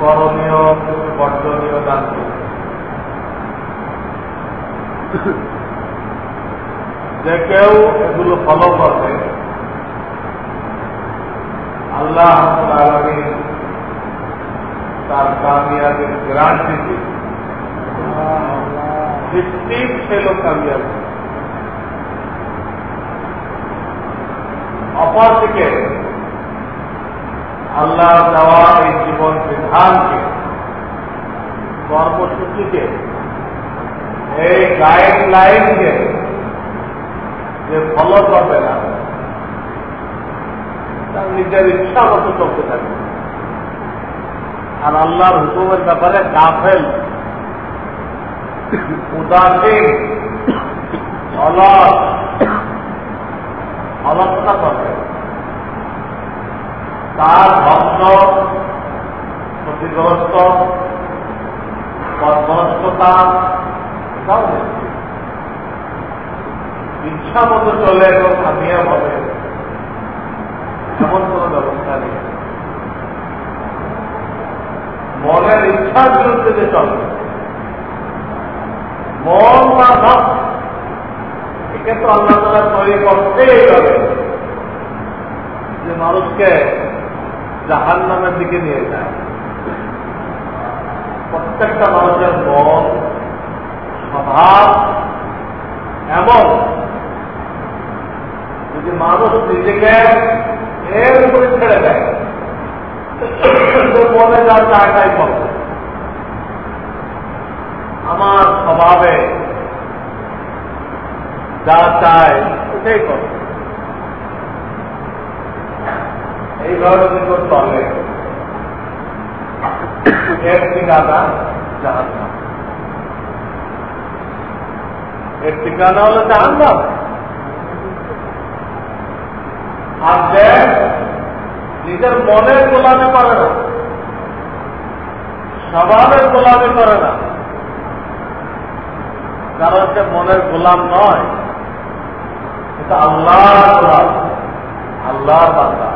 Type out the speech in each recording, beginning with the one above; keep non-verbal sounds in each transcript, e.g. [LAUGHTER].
করণীয়, বর্জনীয় দান যে কেউ এগুলো ফলো করবে, আল্লাহ তার কামিয়াবির নিশ্চিত ছিল কামিয়াবি। অপরদিকে আল্লাহ দেওয়া বিধানকে কর্মসূচিকে, এই গাইডলাইনকে যে ফলো করবে না, তার নিজের ইচ্ছা মতো চলতে থাকবে। আর আল্লাহর হুকুমের ব্যাপারে কাফেল উদাসীন, অলস, অলসতা করবে। তার ধ্বংস ক্ষতিগ্রস্ত পদগ্রস্ততা সব ইচ্ছা মতো চলে এবং কামিয়া হবে এমন কোন ব্যবস্থা নেই। মনের ইচ্ছার বিরুদ্ধে যে চলবে মন বা নখ একে তো আল্লাহ তালা তৈরি করতেই হবে। যে মানুষকে জাহান নামের দিকে নিয়ে যায়। প্রত্যেকটা মানুষের মন, স্বভাব এমন যদি মানুষ নিজেকে এর উপরে ছেড়ে দেয় মনে যা চায় তাই করবে আমার স্বভাবে যা চায়, ওটাই করবে এইভাবে কেউ চলে। এর ঠিকানা জাহান এর ঠিকানা হলো জাহান আর যে নিজের মনের গোলামি করে না, স্বভাবের গোলামি করে না কারণ সে মনের গোলাম নয়, এটা আল্লাহ গোলাম, আল্লাহর বান্দা।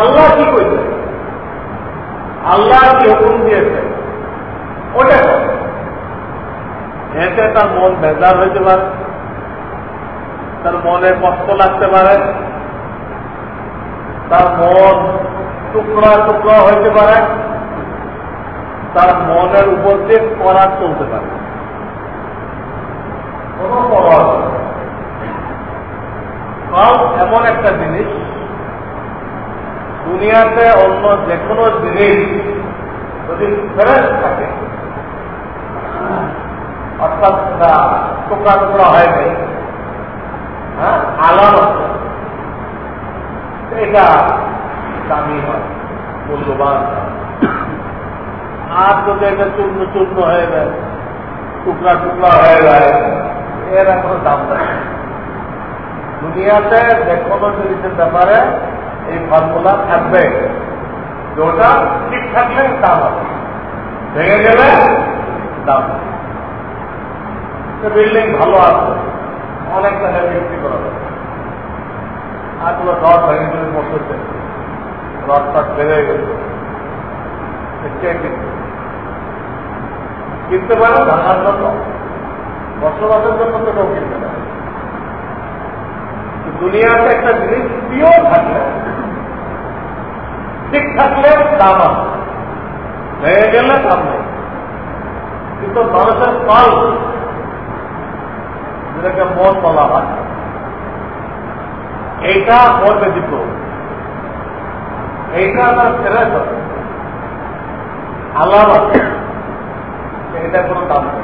আল্লাহ কি কইছে? আল্লাহ কি হুকুম দিয়েছে? ওটা এতে তার মন বেজার হইতে পারে, তার মনে কষ্ট লাগতে পারে, তার মন টুকরা টুকরা হইতে পারে, তার মনের উপর দিয়ে করার চলতে পারে। কোন এমন একটা জিনিস দুনিয়াতে অন্য যে কোনো জিনিস যদি ফ্রেশ থাকে, অর্থাৎ টুকরা টুকরা হয় নাই হ্যাঁ আলার এটা দামি হয়, মূল্যবান আর যদি এটা চূর্ণ চূর্ণ হয়ে যায়, টুকরা টুকরা হয়ে যায়, এর কোনো দাম নেই। দুনিয়াতে যে কোনো জিনিসের ব্যাপারে এই ফর্মুলা থাকবে। ওটা ঠিক থাকলে দাম হবে। ভেঙে গেলে দাম বিল্ডিং ভালো আছে অনেক টাকায় বিক্রি করা যাবে পুরো রড ভেঙে গেলে বসেছে রড টট বেড়ে গেছে। কিনতে পারে ধানার জন্য। বসবাসের জন্য তো কেউ কিনতে পারে দুনিয়াতে একটা জিনিস পিওর থাকলে ঠিক থাকলে দাম আছে। ভেঙে গেলে দাম নেই। কিন্তু মানুষের ফল যেটাকে মন বলা হয়, এইটা মন ব্যতীত এইটা তার ছেড়ে আল্লাহ এটা কোনো দাম নেই।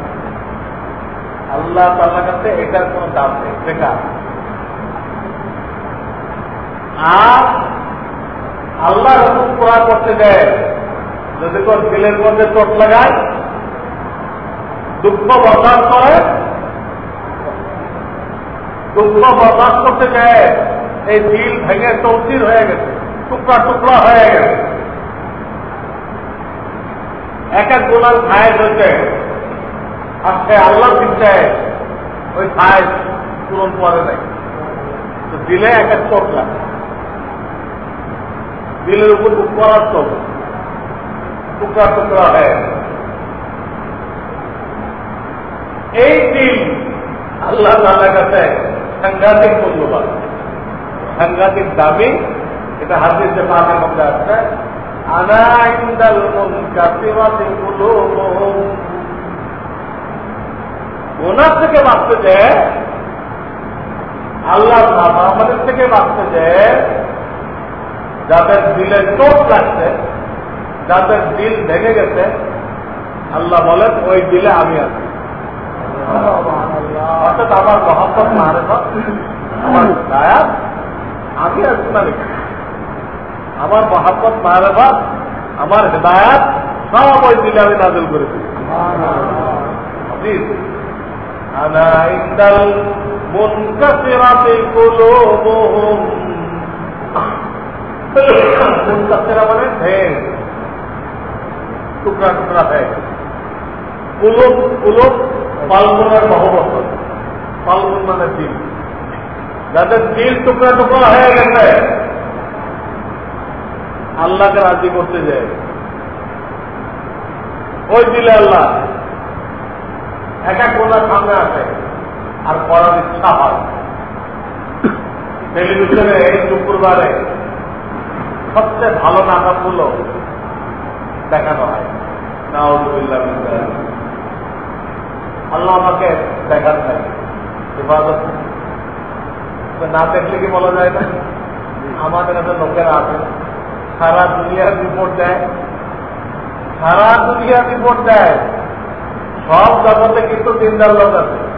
আল্লাহ তাল্লাহ কাছে এটার কোনো দাম নেই। বেকার। আর আল্লাহ হুকুম করা করতে দেয়। যদি তোর দিলের মধ্যে চোট লাগায়, দুঃখ বরদাস্ত করে, দুঃখ বরদাস্ত করতে যায় এই দিল ভেঙে চৌচির হয়ে গেছে, টুকরা টুকরা হয়ে গেছে। এক এক গোলার ছায় হয়েছে। আর সে আল্লাহ দিচ্ছে, ওই ছায় পূরণ করে তো দিলে এক এক চোট লাগে। দিলের উপর চোখ টুকরা টুকরা হয়ে। এই দিন আল্লাহ তালার কাছে সাংঘাতিক মূল্যবান। সাংঘাতিক দামি এটা হাদিসে পাকের মধ্যে আসছে আনা ইন্দাল মুনকাসিরাতি ওনার থেকে বাঁচতে যে আল্লাহ আমাদের থেকে বাঁচতে যে যাদের দিলে চোট লাগছে যাদের দিল ভেঙে গেছে আল্লাহ বলেন ওই দিলে আমি আছি। অর্থাৎ আমার মহাপত মারেফত আমার আমি আছি মানে আমার মহাপত মারেফত আমার হেদায়াত সব ওই দিলে আমি নাজল করেছি। আনা ইন্দাল মুনকাসিরাতি কুলুবুহুম মানে ভেঙে টুকরা টুকরা পালমনের মহবত পালমন মানে দিল যাদের দিল টুকরা টুকরা হয়ে গেছে, আল্লাহকে রাজি করতে যায়। ওই দিলে আল্লাহ এক কোনার সামনে আছে আর করার ইচ্ছা হয়। [COUGHS] টেলিভিশনে এই শুক্রবারে সবচেয়ে ভালো নাটকগুলো দেখানো হয়। নাউজুবিল্লাহ আল্লাহ আমাকে দেখার চাই ইবাদত না দেখলে কি বলা যায় না? আমাদের কাছে লোকেরা আছে। সারা দুনিয়ার রিপোর্ট দেয়। সারা দুনিয়ার রিপোর্ট দেয়। সব জগতে কিন্তু দিনদার লোক আছে।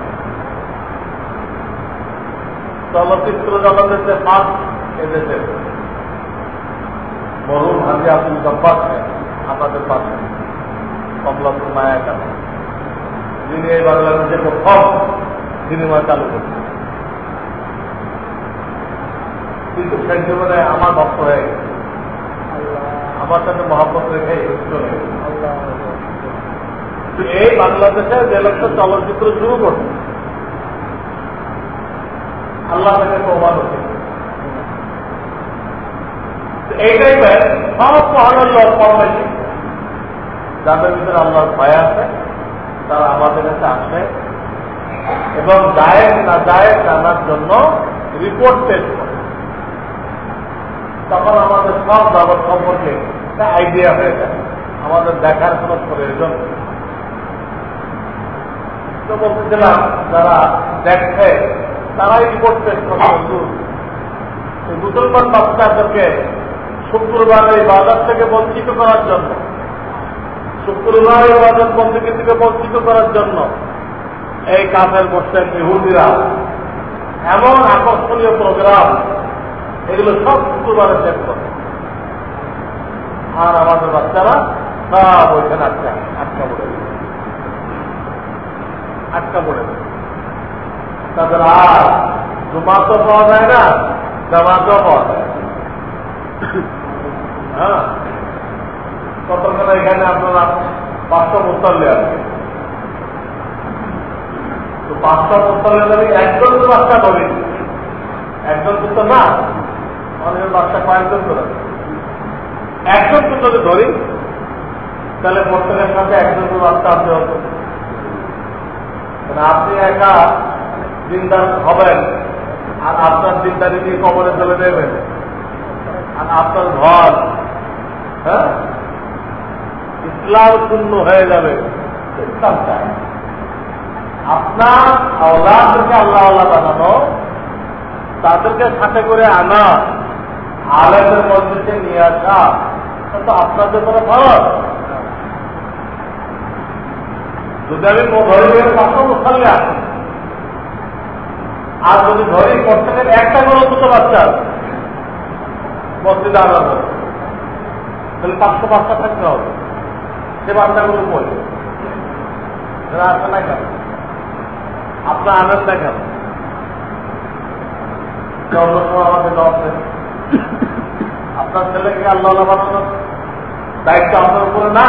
চলচ্চিত্র জগতের যে পাঁচ এদেশে মরুম হাজি আব্দুল জব্বার আমাদের পাশে। কমলাপুর মায়া কেন? যিনি এই বাংলাদেশে প্রথম সিনেমা চালু করছেন। কিন্তু সেই জীবনে আমার ভক্ত হয়ে গেছে। আমার সাথে মহাপত রেখে চলে এই বাংলাদেশে যে লোকটা চলচ্চিত্র শুরু করছে আল্লাহ থেকে প্রমাণ হচ্ছে এই টাইপের সব মহানের লোক কমাইছে যাদের ভিতরে আল্লাহর ভয় আছে, তারা আমাদের কাছে আসে। এবং জায়েজ না জায়েজ জানার জন্য রিপোর্ট পেশ তখন আমাদের সব জগৎ সম্পর্কে একটা আইডিয়া হয়ে যায়। আমাদের দেখার কোনো প্রয়োজন তো বলতেছিলাম, যারা দেখছে তারাই রিপোর্ট পেশ করে মুসলমান বাচ্চাদেরকে শুক্রবার এই বাজার থেকে বঞ্চিত করার জন্য। শুক্রবার এই বাজার বন্দীকে থেকে বঞ্চিত করার জন্য এই কাজের বসছেন ইহুদিরা। এমন আকর্ষণীয় প্রোগ্রাম এগুলো সব শুক্রবারে চেক করে আর আমাদের বাচ্চারা সব ওইখানে আটকা আটকা পড়ে আটকা পড়ে তাদের আর জমাতও পাওয়া যায় না জামাতও পাওয়া যায় হ্যাঁ? কতক্ষণ এখানে আপনারা পাঁচটা মুসল্লি আছে তো পাঁচটা মুসল্লি ধরে একজন তো বাচ্চা ধরি একজন তো না, অনেক বাচ্চা কয়েকজন করে। একজন তো যদি ধরি, তাহলে প্রত্যেকের সাথে একজন তো বাচ্চা আনতে হতো আপনি একা দিনদার হবেন, আর আপনার দিনদারি নিয়ে কবরে চলে দেবেন। আর আপনার ঘর হ্যাঁ? ইসলাম শূন্য হয়ে যাবে। ইসলাম চায় আপনার আওলাদকে আল্লাহ আল্লাহ বানানো, তাদেরকে সাথে করে আনা আলেমের মধ্যে নিয়ে আসা, তো আপনাদের কোনো ফরজ। যদি আমি ধরি পাঁচশো মুসাল্লি আর যদি ধরি প্রত্যেকের একটা করে দুটো বাচ্চা মসজিদে আনার তাহলে পাঁচশো বাচ্চা থাকতে হবে। সে পড়ে এরা আসে না কেন? আপনার আনেন না কেন আপনার ছেলেকে আল্লাহ বানানোর দায়িত্ব আপনার উপরে না।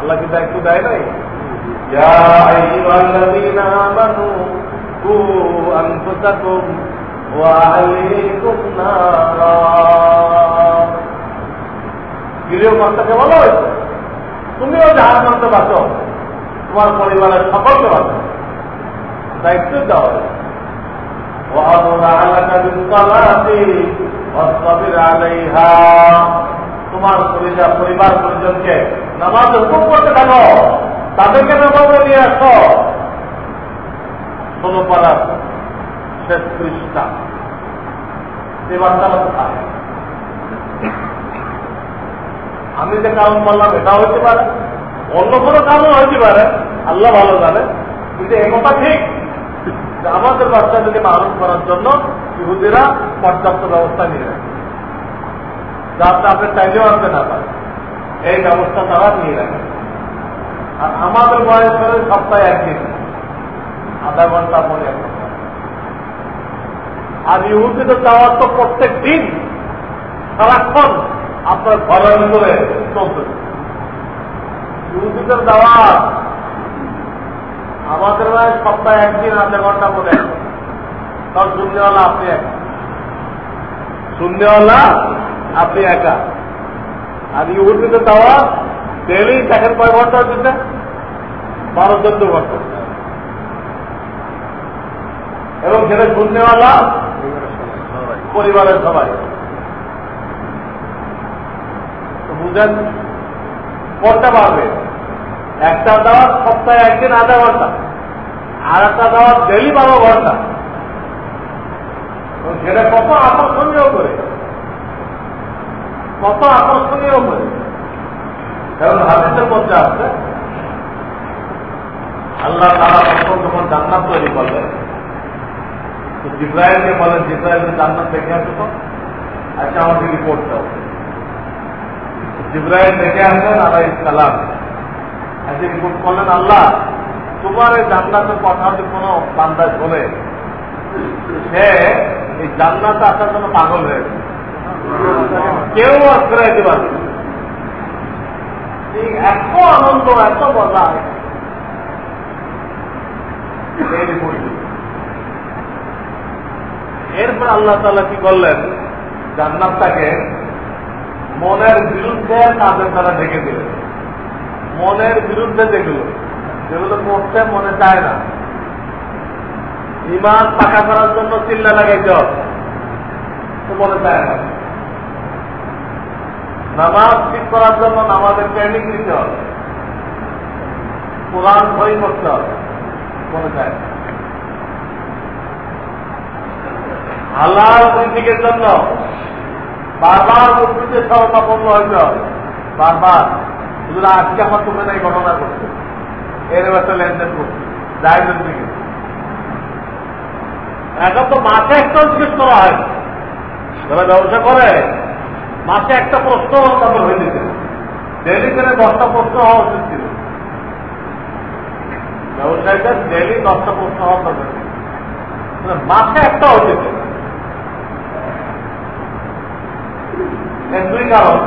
আল্লাহ কি দায়িত্ব দেয় নাই? গৃহ কর্তাকে বলো তুমিও জাহাজ করতে পারছ তোমার পরিবারের সকলকে বাঁচো। দায়িত্ব দেওয়া হয়েছে তোমার পরিবার পরিজনকে নামাজ হুকুম করতে থাকো। তাদেরকে নামাজে নিয়ে আসো। ষোলো পাড়ার শেষ পৃষ্ঠা। এবার তারা কোথায়? আমি যে কারণ বললাম এটা হইতে পারে। অন্য কোনো কারণ হইতে পারে। আল্লাহ ভালো জানে। কিন্তু একথা ঠিক। যে আমাদের বাচ্চাদেরকে মানুষ করার জন্য ইহুদিরা পর্যাপ্ত ব্যবস্থা নিয়ে রাখে যাতে আপনি চাইলেও আনতে না পারে এই ব্যবস্থা তারা নিয়ে রাখে আর আমাদের বয়স করে সপ্তাহে একদিন আধা ঘণ্টা পরে এক ঘণ্টা। আর ইহুদিদের যাওয়ার তো প্রত্যেক দিন, সারাক্ষণ। আপনার ঘরের ভিতরে চলতে ইহুদিদের দাওয়াত। আমাদের ভাই সপ্তাহে একদিন, আধা ঘণ্টা পরে তখন শূন্যওয়ালা আপনি একা। শূন্যওয়ালা আপনি একা। আর ইহুদিদের দাওয়াত ডেলি দেখেন কয় ঘণ্টা দিতে বারো, চোদ্দ ঘণ্টা। এবং সেটা শূন্যওয়ালা, পরিবারের সবাই। বুঝেন করতে পারবে একটা দাওয়াত সপ্তাহে একদিন, আধা ঘণ্টা। আর একটা দাওয়াত ডেলি বারো ঘণ্টা। সেটা কত আকর্ষণীয় করে। কত আকর্ষণীয় করে। কারণ হাদিসের মধ্যে আছে, আল্লাহ তারা তখন যখন জান্নাত তৈরি করবেন, তো জিব্রাইলকে বলেন জিব্রাইলকে জান্নাত দেখে আসো তো। আচ্ছা আমাকে রিপোর্ট দাও। জিব্রাইল দেখে আসেন আলাই সালাম। আজকে রিপোর্ট করলেন, আল্লাহ, তোমার এই জান্নাতের কথা যদি কোনো বান্দা শোনে সে এই জান্নাতে আসার জন্য পাগল হয়ে কেউ আর ফেরাইতে পারবে এত আনন্দ, এত মজা। এরপর আল্লাহ তালা কি করলেন? জান্নাতটাকে মনের বিরুদ্ধে তাদের দ্বারা ঢেকে দিলেন মনের বিরুদ্ধে যেগুলো যেগুলো করতে মনে চায় না। ইমান পাকা করার জন্য চিল্লা লাগাইতে হবে মনে চায় না। নামাজ ঠিক করার জন্য নামাজের ট্রেনিং দিতে হবে। কোরআন বই করতে হবে, মনে চায় না। হালাল রিজিকের জন্য বারবার মুক্তিতে সহতাপন্ন হইতে হবে বারবার। শুধু আজকে আমার তুমি নাই, ঘটনা করছে এর একটা লেনদেন করছে। জায়গের দিকে এখন তো মাঠে একটা জিজ্ঞেস করা হয়। যারা ব্যবসা করে। মাসে একটা প্রশ্ন তাদের হয়ে দিতে ডেলি করে দশটা প্রশ্ন হওয়া উচিত ছিল। ব্যবসায়ীটা ডেলি দশটা প্রশ্ন হওয়া দরকার মাসে একটা হচ্ছে দুই কারণ।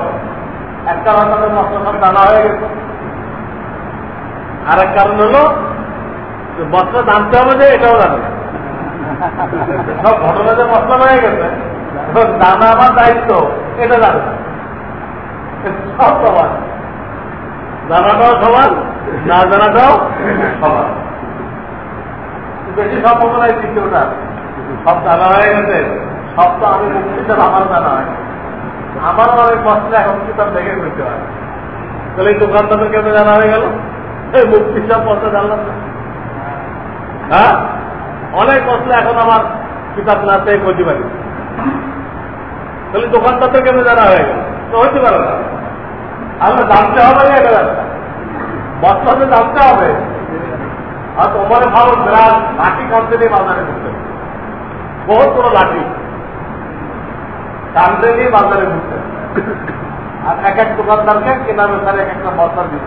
এক কারণ তাদের সব দানা হয়ে গেছে। আর এক কারণ হলো মশলা জানতে হবে যে এটাও জানে সব ঘটনা যে মশলা হয়ে গেছে জানা আমার দায়িত্ব, এটা জানে সব সমান। জানাটাও সমান, না জানাটাও সমান। বেশি সম্ভব নয় তৃতীয়টা সব জানা হয়ে গেছে, সব তো আমি মুক্তিটা আমার জানা হয় আমার অনেক মশলা এখন কিতাব দেখে করতে হয়। তাহলে এই দোকানদারের কেন জানা হয়ে গেল? এই মুক্তি সব মশলা জানলাম না। হ্যাঁ? অনেক মশলা এখন আমার কিতাব না থেকে করতে পারি তাহলে দোকানদারদের কেন জানা হয়ে গেল? তো হতে পারে না। আমরা জানতে হবে না এটা মশলাতে জানতে হবে। আর তোমার ভালো বিরাট লাঠি কানতে নিয়ে বাজারে ঘুরতে বহুত বড় লাঠি। কানতে নিয়ে বাজারে ঘুরতে। আর এক এক দোকানদারকে কেনা বেচার এক একটা মশলার দিত।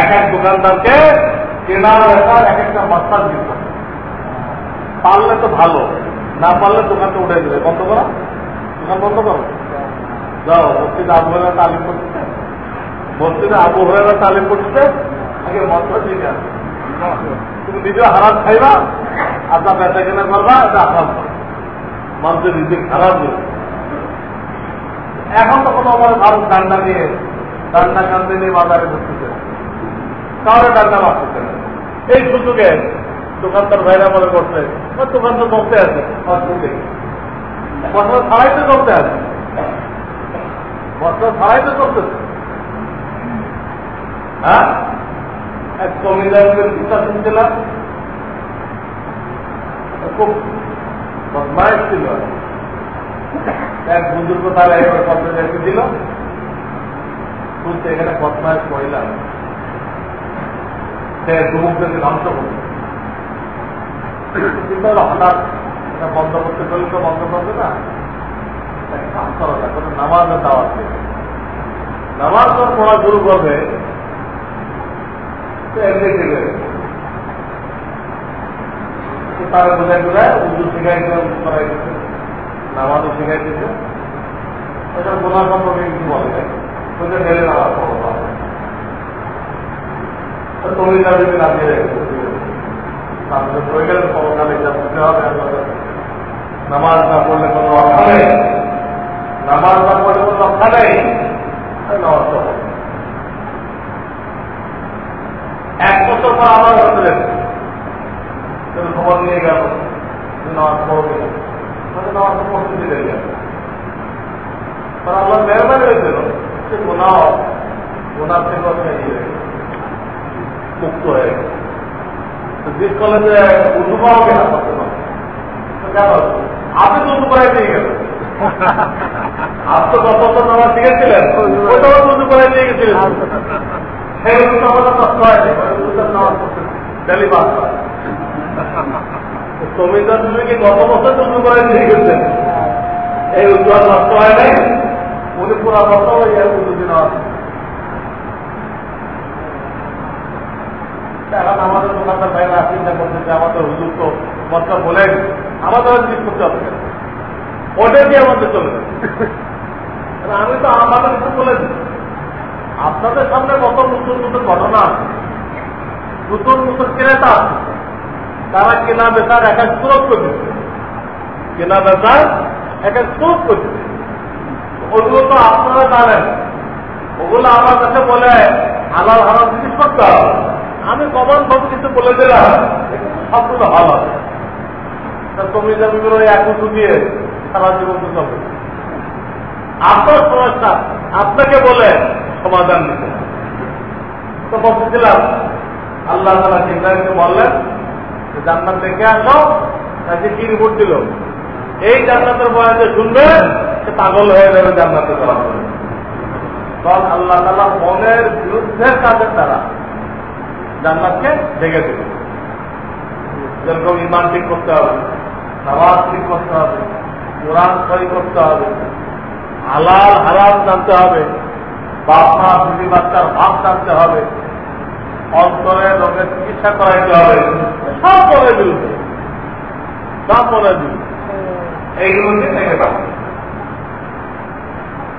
এক এক দোকানদারকে কেনা বেচার এক একটা মশলার দিত। পারলে তো ভালো, না পারলে দোকানটা উঠে দেবে। বন্ধ করো। দোকান বন্ধ করো। যাও, মসজিদে আবু হরে তালিম করতেছে মসজিদে আবু হরে তালিম করতেছে আগে মন্ত্র দিকে আসবে তুমি নিজেও হারাম খাইবা আপনার বেচা কেনা করবা, এটা হারাম মানুষের নিজে খারাপ নেই এখন তো কোনো আমার ভারত ডান্ডা নিয়ে, ডান্ডা কান্দে নিয়ে বাজারে ঢুকতেছে কারও ডান্ডা মারতেছে এই সুযোগে দোকানদার ভাইরা মনে করছে দোকান তো বলতে আছে বছর ছাড়াই তো করতে আছে। বছর ছাড়াই তো করতেছে হ্যাঁ? এক কমিদারের চিন্তা শুনছিলাম খুব বদমাইশ ছিল। এক দিল। শুনতে এখানে বদমাইশ সে যুবকদেরকে ধ্বংস হলো হঠাৎ এটা বন্ধ করতে তো বন্ধ করবে না। কাজ করা যায়, কোনো নামাজ যখন পড়া শুরু করবে তারা বোঝাই বোঝায় উর্দু নামাজও এটা কিছু বলে তুমি তারপরে হয়ে গেলে যা বুঝতে হবে নামাজ না পড়লে কোনো রক্ষা নেই। নামাজ না পড়লে কোনো রক্ষা নেই। নামাজ এক বছর পর আবার হতে খবর নিয়ে গেল। নামাজ পড়বে তাহলে নামাজ পড়তে দিলে গেল। আল্লাহ মেহরবানি হয়েছিল সে গোনাও গোনার থেকে মুক্ত হয়ে গেল। করলেন যে উঁচু পাও কেনা করতে পারো কেন? আপনি তো উঁচু করাই দিয়ে গেলেন। আপনি তো গত বছর নামাজ শিখেছিলেন। ওটাও উঁচু করাই দিয়ে গেছিলেন। সেই উঁচু আমাদের কষ্ট নামাজ ডেলি পাস হয় শ্রমিকরা তুমি গত বছর উঁচু করাই দিয়ে গেছেন? এই উঁচু নষ্ট হয় নাই? উনি পুরা বছর দিন এখন আমাদের দোকানদার ভাইরা চিন্তা করছে যে আমাদের হুজুর তো মতটা বলেন, আমাদের জিনিস করতে হবে? ওটা দিয়ে আমাদের চলে যাবে। আমি তো আমাদের কিছু আপনাদের সামনে কত নতুন নতুন ঘটনা নতুন নতুন ক্রেতা আছে? তারা কেনা বেচার এক এক স্রোত করতেছে কেনা বেচার এক এক স্রোত করতেছে ওগুলো তো আপনারা জানেন, ওগুলো আমার কাছে বলে, হালাল হালাল জিনিস করতে হবে। আমি কমন সব কিছু বলে দিলাম সবগুলো ভালো হবে। তুমি জমিগুলো এক উঁচু দিয়ে সারা জীবন চলবে আপনার সমস্যা, আপনাকে বলে সমাধান দিতে তো বলতেছিলাম আল্লাহ তালা ইব্রাহিমকে বললেন জান্নাত দেখে আসো, তাকে কি রিপোর্ট দিল? এই জান্নাতের বয়াতে শুনবে, সে পাগল হয়ে যাবে জান্নাতে চলা তখন আল্লাহ তালা মনের বিরুদ্ধের কাজের দ্বারা জান্নাতকে দেখে দেবে যেরকম ইমান ঠিক করতে হবে, নামাজ ঠিক করতে হবে, কোরআন সই করতে হবে, হালাল হারাম জানতে হবে বাপ মা বিবি বাচ্চার ভাব জানতে হবে অন্তরে রোগের চিকিৎসা করাইতে হবে। সব মনে দিলবে সব মনে দিল এইগুলো থেকে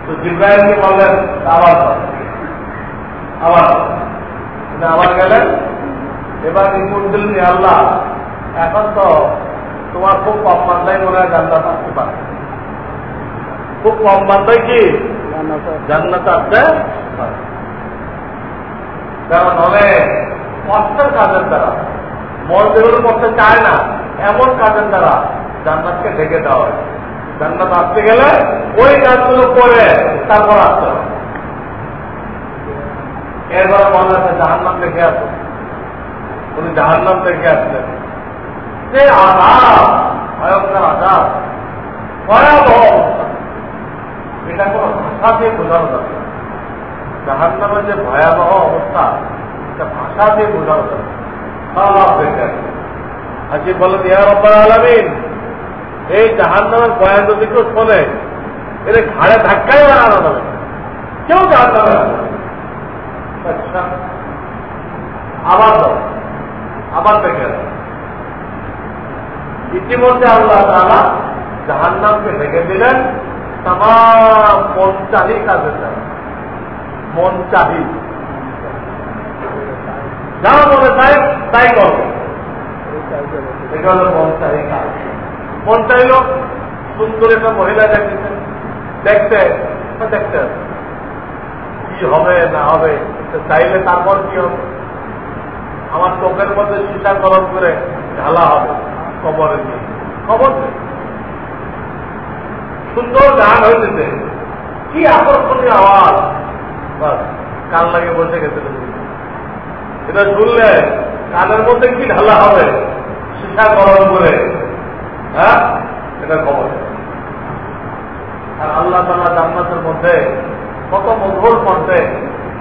তো জিব্রাহিমকে বললেন, আবার আবার আবার গেলেন, এবার দিলেন আল্লাহ, এখন তো তোমার খুব কম মাত্রায় মনে হয় জান্নাত আসতে পারে। খুব কম মাত্রায় কি? জান্নাত আসতে কারণ অনেক কষ্টের কাজের দ্বারা। মন যেগুলো করতে চায় না, এমন কাজের দ্বারা জান্নাতকে ঢেকে দেওয়া হয়। জান্নাত আসতে গেলে ওই কাজগুলো করে তারপর আসতে হবে। এরপরে মনে আছে জাহান্নাম দেখে আসো। উনি জাহান্নাম দেখে আসলেন। সে আঘাত ভয়ঙ্কর আঘাত ভয়াবহ এটা কোনো ভাষা দিয়ে বোঝানো যাবে জাহান্নামের যে ভয়াবহ অবস্থা, এটা ভাষা দিয়ে সব দেখে আসবে আজকে বলেন ইয়ার অব্বার আলামিন, এই জাহান্নামের বয়ান যদি কেউ শোনে, এদের ঘাড়ে ধাক্কাই বানানো যাবে কেউ জাহান্নামে আচ্ছা আবার আবার দেখে ইতিমধ্যে আল্লাহ তালা জাহান্নামকে ডেকে দিলেন তাম চাহি কাজের দ্বারা মন চাহি যা মনে চায় তাই করবে মন চাহি মন চাইল সুন্দর একটা মহিলা দেখতেছে। দেখতে দেখতে। কি হবে, না হবে চাইলে তারপর কি হবে? আমার চোখের মধ্যে সীসা গরম করে ঢালা হবে কবরের দিয়ে। খবর সুন্দর গান হয়েছে কি আকর্ষণীয় আওয়াজ। কান লাগে বসে গেছে এটা শুনলে কানের মধ্যে কি ঢালা হবে? সীসা গরম করে। হ্যাঁ? এটা খবর। আর আল্লাহ তালা জান্নাতের মধ্যে কত মধুর কণ্ঠে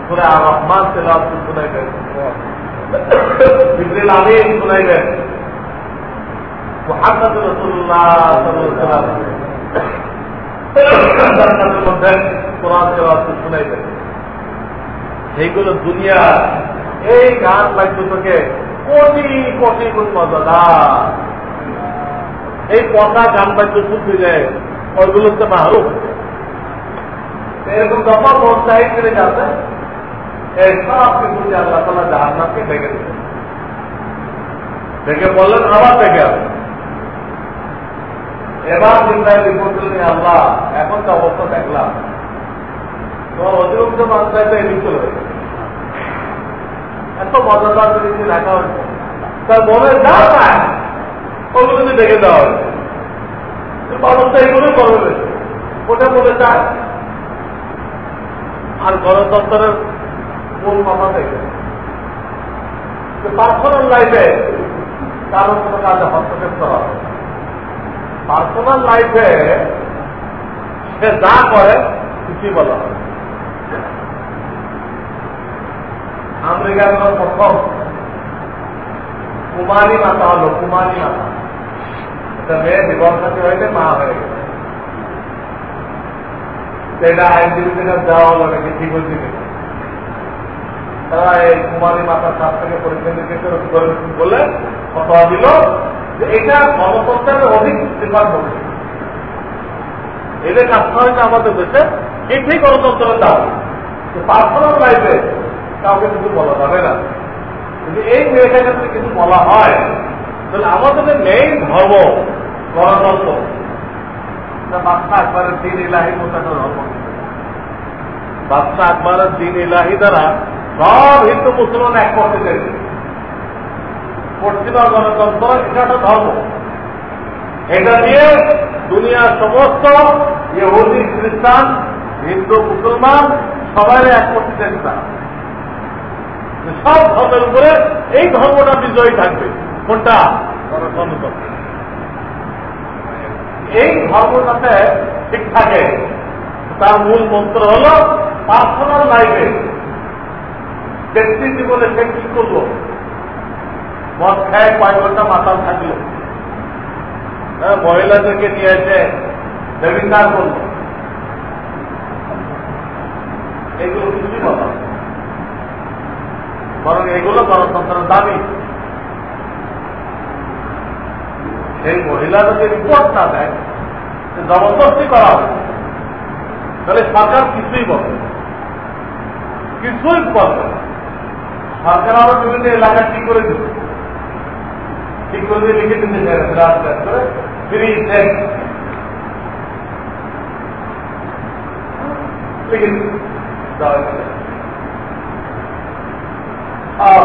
সুরে আর রহমান তেলাপ শুনাইবেন আমিন শুনাইবেন। মধ্যে কোরআন তেলাপ শুনাইবেন। সেইগুলো দুনিয়া এই গান বাদ্য থেকে কোটি কোটি গুণ মজাদার এই কথা গান বাদ্য শুনতে ওইগুলো তো মাহরুম। এরকম দফা চাই ফিরে যাবে। বললেন, আবার এবার চিন্তায় রিপোর্ট আল্লাহ, এখন তো অবস্থা দেখলাম। অতিরিক্ত মাত্রায় এত মজাদার জিনিস রাখা হয়েছে তার মনে যা পায়, ওগুলো ডেকে দেওয়া হয়েছে মানুষ তো এইগুলো করবে ওটা বলে চায়। আর গণতন্ত্রের মূল কথা থেকে পার্সোনাল লাইফে কারও কোনো কাজে হস্তক্ষেপ করা হবে পার্সোনাল লাইফে সে যা করে, কিছুই বলা হয় আমেরিকার প্রথম কুমারী মাতা হলো, কুমারী মাতা। একটা মেয়ে বিবর্ষাতি হয়েছে, মা হয়ে গেছে। এটা আইনজীবীদের দেওয়া হলো নাকি, ঠিক হয়েছে তারা এই কুমারী মাতার কাছ থেকে পরীক্ষা বলে কথা দিল যে এটা গণতন্ত্রের অধিক ডিপার্টমেন্ট এদের কাজটা হয়েছে আমাদের দেশে এটাই গণতন্ত্রের দাম পার্সোনাল লাইফে কাউকে কিছু বলা যাবে না। যদি এই মেয়েটার ক্ষেত্রে কিছু বলা হয়, তাহলে আমাদের মেইন ধর্ম গণতন্ত্র। বাচ্চা আকবরের দিন ইলাহি মোটানো ধর্ম। বাচ্চা আকবরের দিন ইলাহি দ্বারা সব হিন্দু মুসলমান এক করতে চাইছে। পশ্চিমা গণতন্ত্র, এটা একটা ধর্ম। এটা নিয়ে দুনিয়ার সমস্ত ইহুদি, খ্রিস্টান, হিন্দু, মুসলমান সবাই এক করতে চাইছে সব ধর্মের উপরে এই ধর্মটা বিজয়ী থাকবে। কোনটা? এই ধর্মটাতে ঠিক থাকে। তার মূল মন্ত্র হল পার্সোনাল লাইফে ব্যক্তি জীবনে সে কি করল? মদ খায় কয় ঘণ্টা মাতাল থাকল। হ্যাঁ মহিলাদেরকে নিয়ে এসে দেবিন্দার করল। এগুলো কিছুই বলা বরং এগুলো গণতন্ত্রের দাবি। সেই মহিলা যদি রিপোর্ট না দেয় জবরদস্তি করা হবে। তাহলে সরকার কিছুই বলে কিছুই বলবে সরকার আবার বিভিন্ন এলাকা ঠিক করে দিচ্ছে ঠিক করে দিয়ে লিখে দিতে করে ফ্রি সেক্স লিখে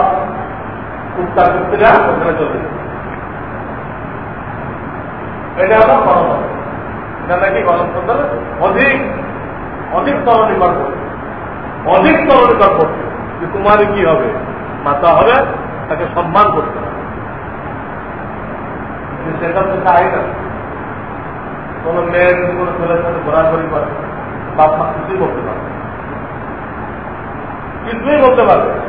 কুত্তা কুত্তিরা ওখানে চলে এটা হলো গণতন্ত্র নাকি গণতন্ত্র অধিক তরণিকর করছে যে কুমারী কি হবে মাতা হবে তাকে সম্মান করতে হবে সেটা তো চাই না কোন মেয়ের কোন ছেলের সাথে ঘোরাঘুরি করে বাপ মা কিছুই বলতে পারে কিছুই বলতে পারবে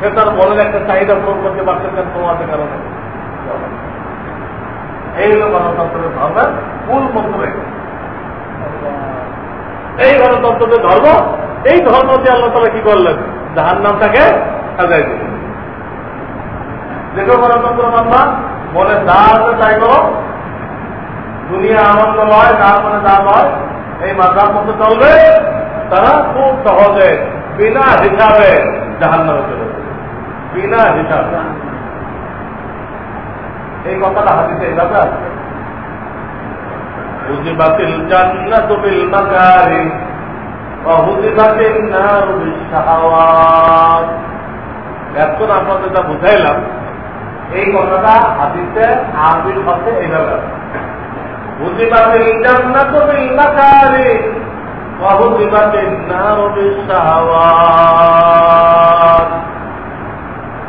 সে তার মনের একটা চাহিদা পূরণ করতে পারছে কেন তোমাদের কারণে? এই হল গণতন্ত্রের ধর্মের মূল মন্ত্র এই গণতন্ত্রের ধর্ম, এই ধর্ম দিয়ে আল্লাহ তালা কি করলেন? জাহান নামটাকে সাজাই দিলেন। দেখো গণতন্ত্র মানবা মনে যা আছে তাই করো। দুনিয়া আনন্দ হয় তার মনে যা হয় এই মাথার মধ্যে চলবে, তারা খুব সহজে, বিনা হিসাবে জাহান নামে চলে বিনা হিসাবে। এই কথাটা হাতিতে বিল মাকারি আপনাদের বুঝাইলাম, এই কথাটা হাদিসে আরবির মধ্যে এইভাবে আছে। হুজিবাতিল জান্নাতু বিল মাকারি ওয়া হুজিবাতিন নারু বিশ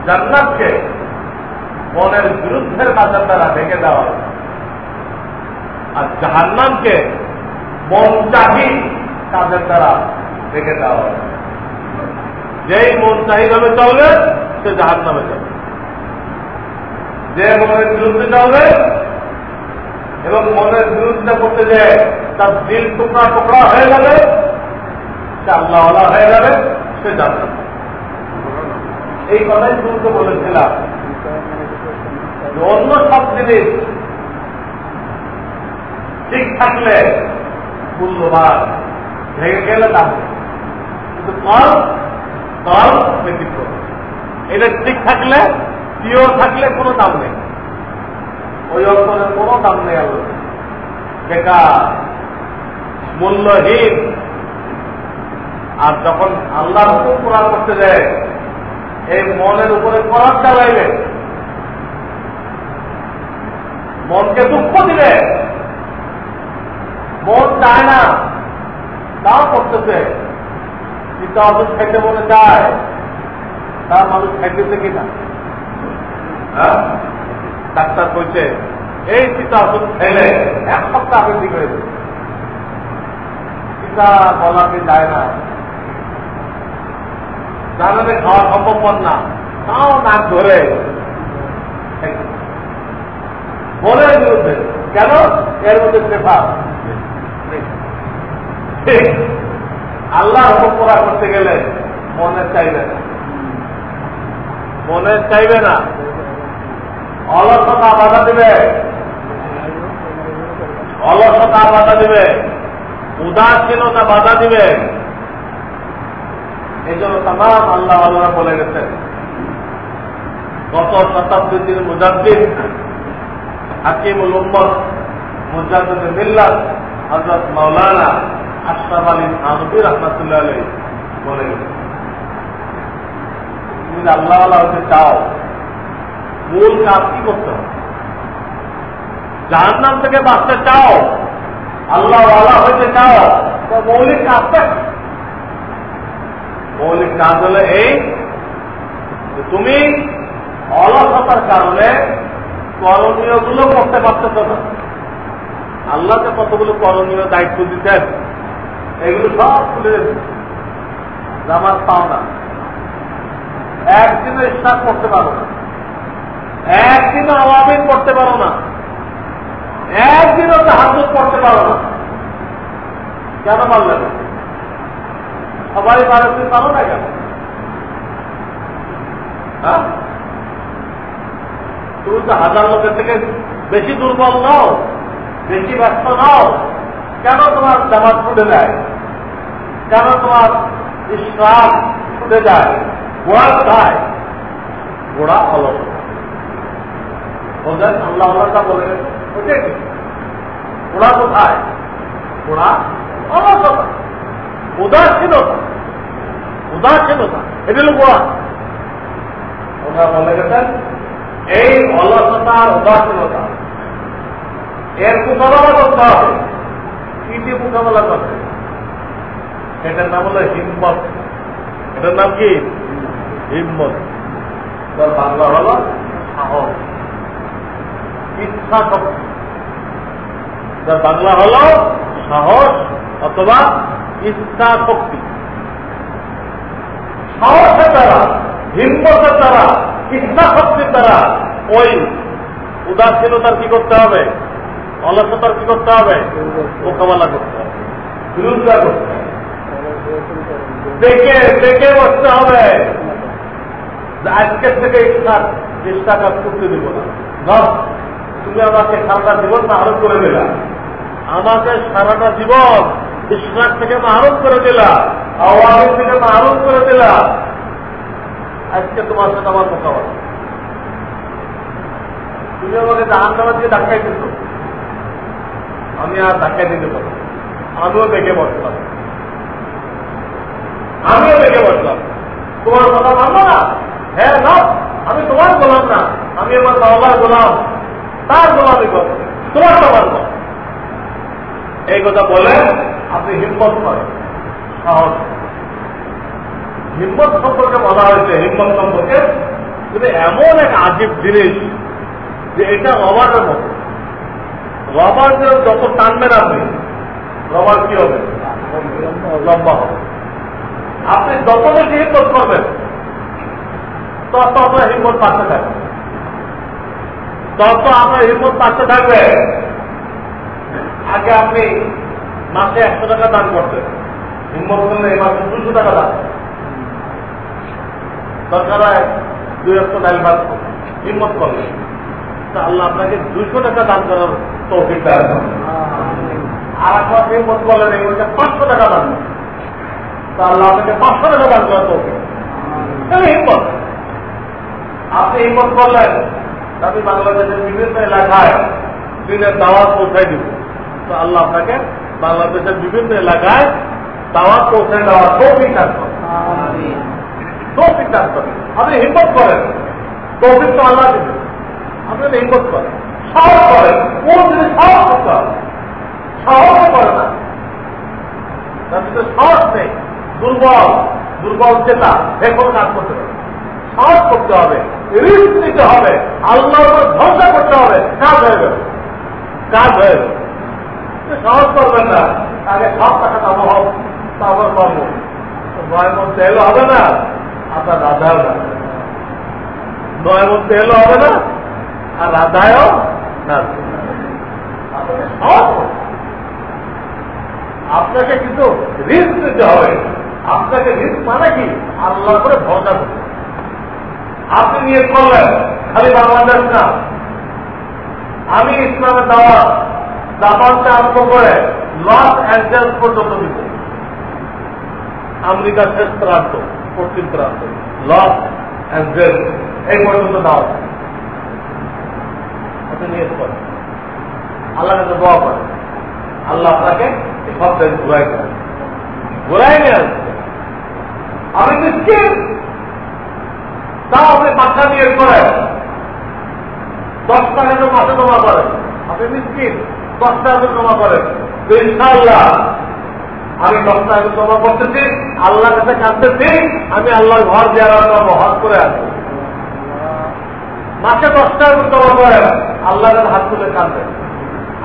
জান্নাতকে মনের বিরুদ্ধের কাজের দ্বারা ভেঙে দেওয়া। আর জাহান্নামকে মন চাহি কাজের দ্বারা ভেঙে দেওয়া। যেই মন চাহিভাবে চলবে, সে জাহান নামে যে মনের বিরুদ্ধে চলবে এবং মনের বিরুদ্ধে করতে যায় তার দিল টুকরা টুকরা হয়ে যাবে, সে আল্লাহ হয়ে যাবে, সে জানবে এই কথাই শুনতে বলেছিলাম। অন্য সব জিনিস ঠিক থাকলে মূল্যবান, ভেঙে গেলে দাম কিন্তু কল কল ব্যক্তিত্ব এটা ঠিক থাকলে, পিওর থাকলে কোনো দাম নেই। ওই অর্থনের কোনো দাম নেই আল্লাহ। বেকার, মূল্যহীন। আর যখন আল্লাহ হুকুম পুরা করতে দেয় এই মনের উপরে করার চালাইবে মনকে দুঃখ দিলে। মন চায় না, তাও করতেছে। চিন্তা ওষুধ খাইতে মনে চায় তা মানুষ খাইতেছে কিনা? হ্যাঁ? ডাক্তার বলছে এই চিন্তা ওষুধ খেলে এক সপ্তাহ আগে ঠিক হয়ে যাবে। চিন্তা বলাকে যায় না। জানালে খাওয়া সম্ভব না। তাও নাক ধরে। মনের বিরুদ্ধে। কেন? এর মধ্যে পেপার আল্লাহ হুকুম করতে গেলে মনের চাইবে না। মনের চাইবে না। অলসতা বাধা দিবে। অলসতা বাধা দিবে। উদাসীনতা বাধা দিবে। এই জন্য আল্লাহ আল্লাহ বলে গেছেন। গত মুজাদ্দিন হজরত আলী রহমতুল্লাহ আলী বলে তুমি আল্লাহ চাও, মূল কাজ কি করতে হবে? থেকে বাঁচতে চাও, আল্লাহ আল্লাহ হইতে চাও মৌলিক কাজটা মৌলিক কাজ হলো এই তুমি অলসতার কারণে করণীয়গুলো করতে পারতেছ না। আল্লাহকে কতগুলো করণীয় দায়িত্ব দিতেন, এগুলো সব খুলে আমার পাওনা একদিনও ইস্তার করতে পারো না। একদিনও আওয়ামিন করতে পারো না। একদিনও হাত করতে পারো না। কেন পারলে না? সবাই পারে তুমি পারো না কেন? হ্যাঁ? তুমি তো হাজার লোকের থেকে বেশি দুর্বল নও, বেশি ব্যস্ত নও। কেন তোমার জামাত ফুটে যায়? কেন তোমার ইসলাম ফুটে যায়? গোড়া খায় গোড়া অলস। বোঝেন আল্লাহ আল্লাহটা বলে ওটাই গোড়া কোথায়? গোড়া অলসতা, উদাসীনতা। উদাসীনতা এটা হলো গোড়া ওরা বলে গেছেন এই অলসতার উদাসীনতা, এর মোকাবেলা করতে হবে কি মোকাবেলা করবে নাম হলো হিম্মত। এটার নাম কি? হিম্মত। তার বাংলা হলো সাহস ইচ্ছা শক্তি তার বাংলা হলো সাহস অথবা ইচ্ছা শক্তি সাহসের দ্বারা, হিম্মতের দ্বারা ইচ্ছা শক্তির দ্বারা ওই উদাসীনতার কি করতে হবে? অলসতার কি করতে হবে? মোকাবেলা করতে হবে। বিরোধিতা করতে হবে। দেখে দেখে বসতে হবে। আজকের থেকে ইচ্ছা চেষ্টা কাজ করতে দিব না। ধর, তুমি আমাকে সারাটা জীবন মাহরত করে দিলা। আমাকে সারাটা জীবন ইসলাম থেকে মাহরত করে দিলা, আওয়ামী থেকে মাহরত করে দিলা। আজকে তোমার সাথে আমার মোকাবেলা তুমি আমাকে জাহান নামার দিকে ধাক্কাই দিত আমি আর ধাক্কাই দিতে পারি আমিও দেখে বসলাম। আমিও দেখে বসলাম। তোমার কথা মানবো না? হ্যাঁ না, আমি তোমার গোলাম না। আমি আমার বাবার গোলাম। তার গোলামি করব তোমার তো মানব। এই কথা বলে আপনি হিম্মত করেন সাহস হিম্মত সম্পর্কে বলা হয়েছে, হিম্মত সম্পর্কে। কিন্তু এমন এক আজীব জিনিস যে এটা রবারের মতো। রবার যত টানবেন আপনি রবার কি হবে? লম্বা হবে। আপনি যত বেশি হিম্মত করবেন, তত আপনার হিম্মত পাশে থাকবে। তত আপনার হিম্মত পাশে থাকবে। আগে আপনি মাসে একশো টাকা দান করতেন। হিম্মত করলে মাসে দুশো টাকা দান। দরকার হয় দুই একশো ডাইল ভাত হিম্মত করলে। তা আল্লাহ আপনাকে দুশো টাকা দান করার তৌফিক দেয় আর একবার হিম্মত করলেন এই মাসে পাঁচশো টাকা দান। তা আল্লাহ আপনাকে পাঁচশো টাকা দান করার তৌফিক। হিম্মত। আপনি হিম্মত করলেন আমি বাংলাদেশের বিভিন্ন এলাকায় দিনের দাওয়াত পৌঁছাই দিব তো আল্লাহ আপনাকে বাংলাদেশের বিভিন্ন এলাকায় দাওয়াত পৌঁছায় দেওয়ার তৌফিক দান করেন। তৌফিক দান করেন। আপনি হিম্মত করেন। তৌফিক তো আল্লাহ দিবেন। আপনি হিম্মত করেন। সাহস করেন। কোন জিনিস সাহস করতে হবে সাহস করে না। তার ভিতরে সাহস নেই। দুর্বল দুর্বল চেতা এখন কাজ করতে পারে সাহস করতে হবে। রিস্ক নিতে হবে। আল্লাহর উপর ভরসা করতে হবে। কাজ হয়ে যাবে। কাজ হয়ে যাবে। সাহস করবেন না। আগে সব টাকা দাম হোক, তারপর কর্ম নয় মধ্যে এলো হবে না, আপনার রাধাও না। নয় মধ্যে এলো হবে না, আর রাধায়ও না। আপনাকে কিন্তু রিস্ক নিতে হবে। আপনাকে রিস্ক মানে কি? আল্লাহ করে ভরসা করতে আপনি নিয়ে করলেন, খালি বাংলাদেশ না। আমি ইসলামের দাওয়া জাপানকে আরম্ভ করে লস অ্যাঞ্জেলস পর্যন্ত দিব। আমেরিকার শেষ প্রান্ত, পশ্চিম প্রান্ত। লস অ্যাঞ্জেলস এই পর্যন্ত দাও। আপনি নিয়ে করেন আল্লাহ আল্লাহ আমি নিশ্চিত তাও আপনি করেন, দশ নিশ্চিত করেন। আমি দশটা জমা করতেছি কাছে কাঁদতেছি, আমি ঘর দেওয়ার করে মাসে দশটা আমি জমা করে আল্লাহ কাছে হাত তুলে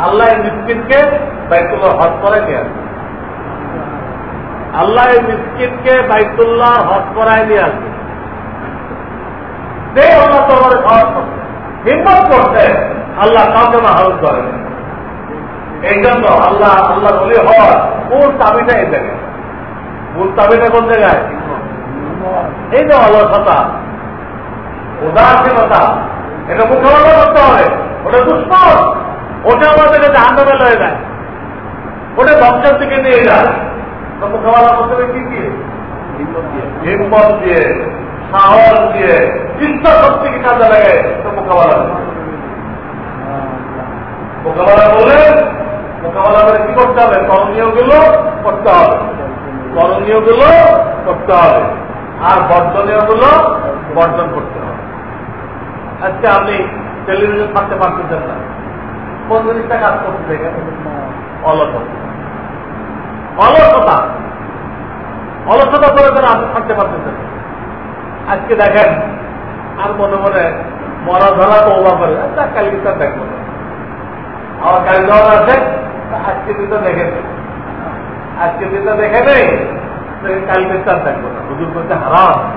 আল্লাহ মিসকিনকে বাইতুল্লাহ হজ করে নিয়ে আসবে। আল্লাহ মিসকিনকে হজ করায় নিয়ে আসবে। আল্লাহ তোমার করছে, হিম্মত করছে, আল্লাহ কাউকে মাহরুদ করেন এই জন্য আল্লাহ আল্লাহ বলে, হয়, মূল চাবিটা এই জায়গায়। মূল চাবিটা কোন জায়গায়? এই যে অলসতা, উদাসীনতা, এটা মোকাবেলা করতে হবে। ওটা দুষ্কর ওটা আমাদেরকে জাহান্নামে লয়ে যায়। ওটা ধ্বংসের দিকে নিয়ে যায়। তো মোকাবেলা করতে হবে কি দিয়ে হিম্মত দিয়ে, সাহস দিয়ে চিন্তা শক্তিকে কাজে লাগে? তো মোকাবেলা মোকাবেলা করলে মোকাবেলা করে কি করতে হবে? করণীয়গুলো করতে হবে। করণীয়গুলো করতে হবে। আর বর্জনীয়গুলো বর্জন করতে হবে। আজকে আপনি টেলিভিশন থাকতে পারতেছেন না। কোন জিনিসটা কাজ করতে অলসতা। অলসতা। অলসতা করে তারা আপনি থাকতে পারতেছেন আজকে দেখেন, আর মনে মনে মরা ধরা তো ওবা করে কালকে তার দেখব। আমার যাওয়ার আছে। আজকে দিনটা দেখে আজকে দিনটা দেখে নেই কালকে তার দেখব না। হুজুর করতে হারাম।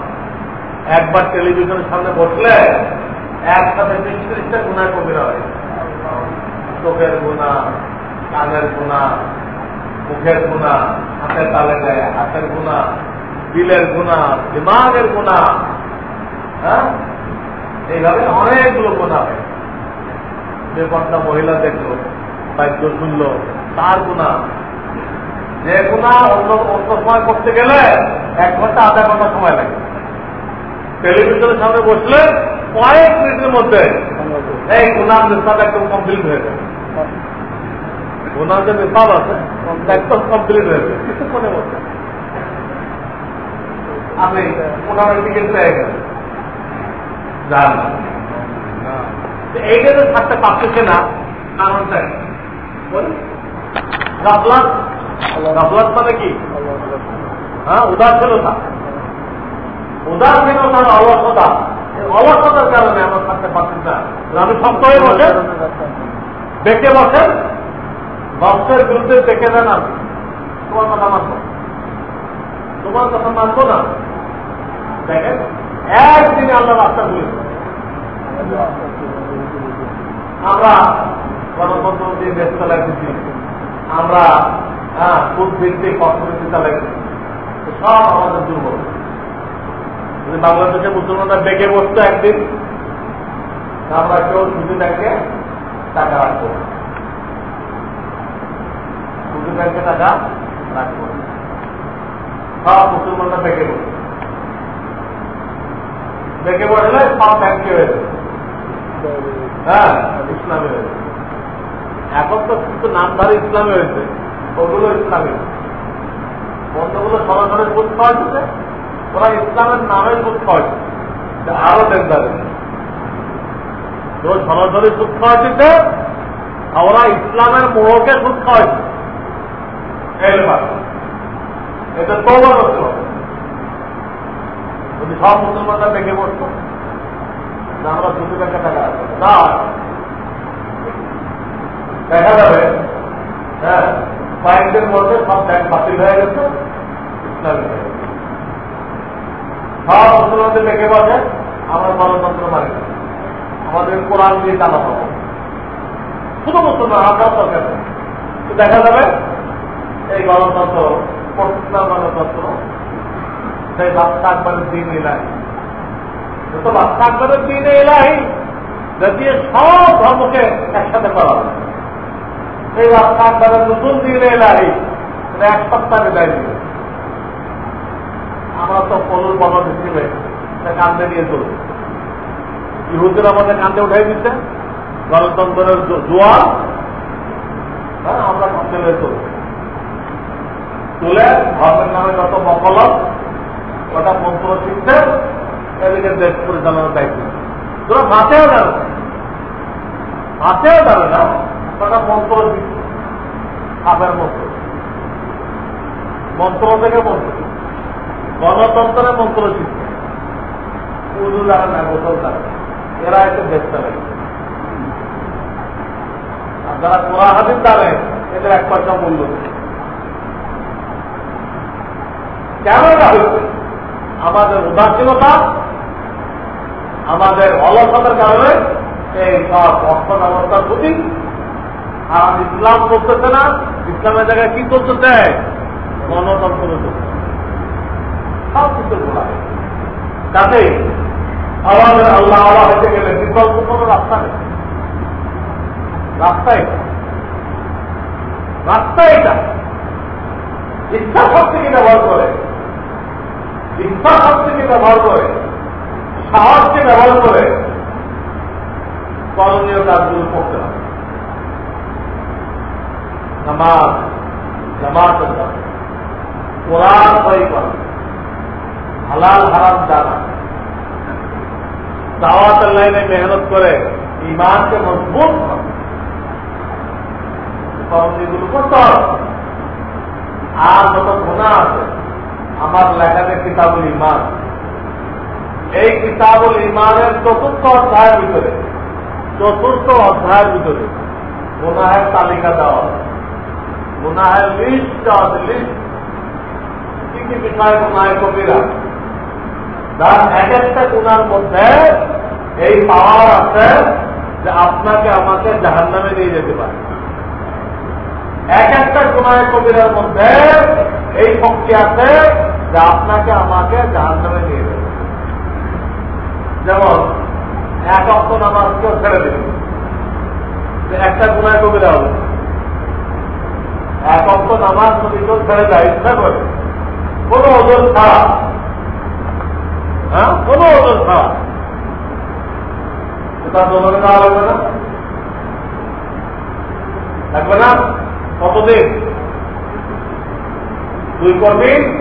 একবার টেলিভিশনের সামনে বসলে একসাথে তেত্রিশটা গুণা কবিরা হয়। চোখের গুণা, কানের গুণা, মুখের গুণা, হাতের তালে দেয়, হাতের গুণা দিলের গুণা, দিমাগের গুণা। হ্যাঁ? এইভাবে অনেকগুলো গুণা হয়। কটা মহিলা দেখল। বাদ্য শুনলো তার গুণা যে গুণা অন্য অন্য সময় করতে গেলে এক ঘণ্টা আধা ঘণ্টা সময় লাগে। টেলিভিশনের সামনে বসলে কয়েক মিনিটের মধ্যে এই গুণার নিঃশ্বাস একদম কমপ্লিট হয়ে যাবে গুণার যে নিঃশ্বাস আছে একদম কমপ্লিট হয়ে যাবে কিছুক্ষণের মধ্যে আপনি ওনার দিকে পেয়ে গেলেন যান এইটা তো থাকতে পারতেছে না কারণটা মানে কি? হ্যাঁ উদাসীনতা। উদাসীনতার অলসতা। অলসতার কারণে আমার থাকতে পারছি না। আমি সপ্তাহে বসেন। দেখে বসেন। বক্সের বিরুদ্ধে দেখে দেন আমি তোমার কথা মানব। তোমার কথা মানবো না। দেখেন, একদিনে আল্লাহ রাস্তা খুলে আমরা গণতন্ত্র দিয়ে দেশ চালাইতেছি আমরা হ্যাঁ ভিত্তিক অর্থনীতি চালাইতেছি সব আমাদের দুর্বল। যদি বাংলাদেশে মুসলমানরা বেগে বসতো একদিন আমরা কেউ সুদি ব্যাংকে টাকা রাখব সুদি ব্যাংকে টাকা রাখব সব মুসলমানরা বেগে বসতো বেগে বসলে সব ব্যাংকে হয়েছে হ্যাঁ ইসলামী হয়েছে এখন তো কিন্তু নামধারী ইসলামী হয়েছে। ওগুলো ইসলামী। বন্ধগুলো সরাসরি সুদ খাওয়াচ্ছে ওরা ইসলামের নামে সুদ খাওয়াচ্ছে আরও তো সরাসরি সুদ খাওয়াচ্ছে ওরা ইসলামের মোড়কে সুদ খাওয়াচ্ছে এটা তো করতে হবে। যদি সব মুসলমানরা দেখে বসতো আমরা দুটো টাকা টাকা না দেখা যাবে। হ্যাঁ কয়েকদিন মধ্যে সব ব্যাংক বাতিল হয়ে গেছে সব মুসলমানদের দেখে বসে, আমরা গণতন্ত্র মানি। আমাদের কোরআন দিয়ে পাবো শুধু মুসলমান তো দেখা যাবে, এই গণতন্ত্র পশ্চিমা গণতন্ত্র, সেই বাচ্চা আকবরের দিন এলাই তো বাচ্চা আকবরের দিন সব ধর্মকে একসাথে করা হবে। এই বাচ্চা আকবরের নতুন দিন এলাই এক সপ্তাহ বিদায় দিবে আমরা তো পলুর বদল হিসেবে কান্দে নিয়ে চলবে ইহুদের আমাদের কান্দে উঠাই দিচ্ছে। গণতন্ত্রের জোয়ার হ্যাঁ আমরা কান্দে নিয়ে চলবে তুলে ধর্মের নামে যত মকলত ওটা মন্ত্র শিখছে, এদিকে দেশ পরিচালনার দায়িত্ব। তোরা মাঠেও যাবে মাঠেও যাবে না ওটা মন্ত্র শিখছে সাপের মন্ত্র মন্ত্র থেকে মন্ত্র গণতন্ত্রের মন্ত্র শিখছে উজু জানে না গোসল এরা একটু দেখতে লাগে আর যারা কোরআন হাদিস জানে এদের এক পয়সা মূল্য। কেন এটা হয়েছে? আমাদের উদাসীনতা, আমাদের অলসতার কারণে এই সব অর্থ ব্যবস্থার প্রতি আর ইসলাম চলতেছে না, ইসলামের জায়গায় কি চলতেছে গণতন্ত্র চলছে সব কিছু বলা যাতে আমাদের আল্লাহ আল্লাহ হতে গেলে বিকল্প কোন রাস্তা নেই। রাস্তা এটা। রাস্তা এটা। ইচ্ছা শক্তিকে ব্যবহার করে? ইচ্ছা শক্তিকে ব্যবহার করে? সাহসকে ব্যবহার করে? করণীয় কাজগুলো করতে হবে। নামাজ জামাত কোরআন বই করা, হালাল, হারাম জানা। দাওয়াতের লাইনে মেহনত করে ইমানকে মজবুত করণীয়গুলো করতে আর যত গুণা আছে, আমার লেখাতে কিতাবুল ইমান এই কিতাবুল ইমানের চতুর্থ অধ্যায়ের ভিতরে, চতুর্থ অধ্যায়ের ভিতরে গুনাহের তালিকা দেওয়া গুনাহের কি বিষয় কবিরা? তার এক একটা গুনার মধ্যে এই পাওয়ার আছে যে আপনাকে আমাকে জাহান নামে যেতে পারে। এক একটা কবিরার মধ্যে এই শক্তি আছে যে আপনাকে আমাকে জাহান নামে নিয়ে যাবে যেমন, এক নামাজ কেউ ছেড়ে দেবে একটা গুণায় কবিরা হবে। এক অক্ট নামাজ যদি কেউ ছেড়ে যায় ইচ্ছা করে। কোনো ওজন ছাড়া। হ্যাঁ? কোনো ওজন ছাড়া। তার দোলনে দেওয়া লাগবে না। লাগবে না? কতদিন? দুই কর্মী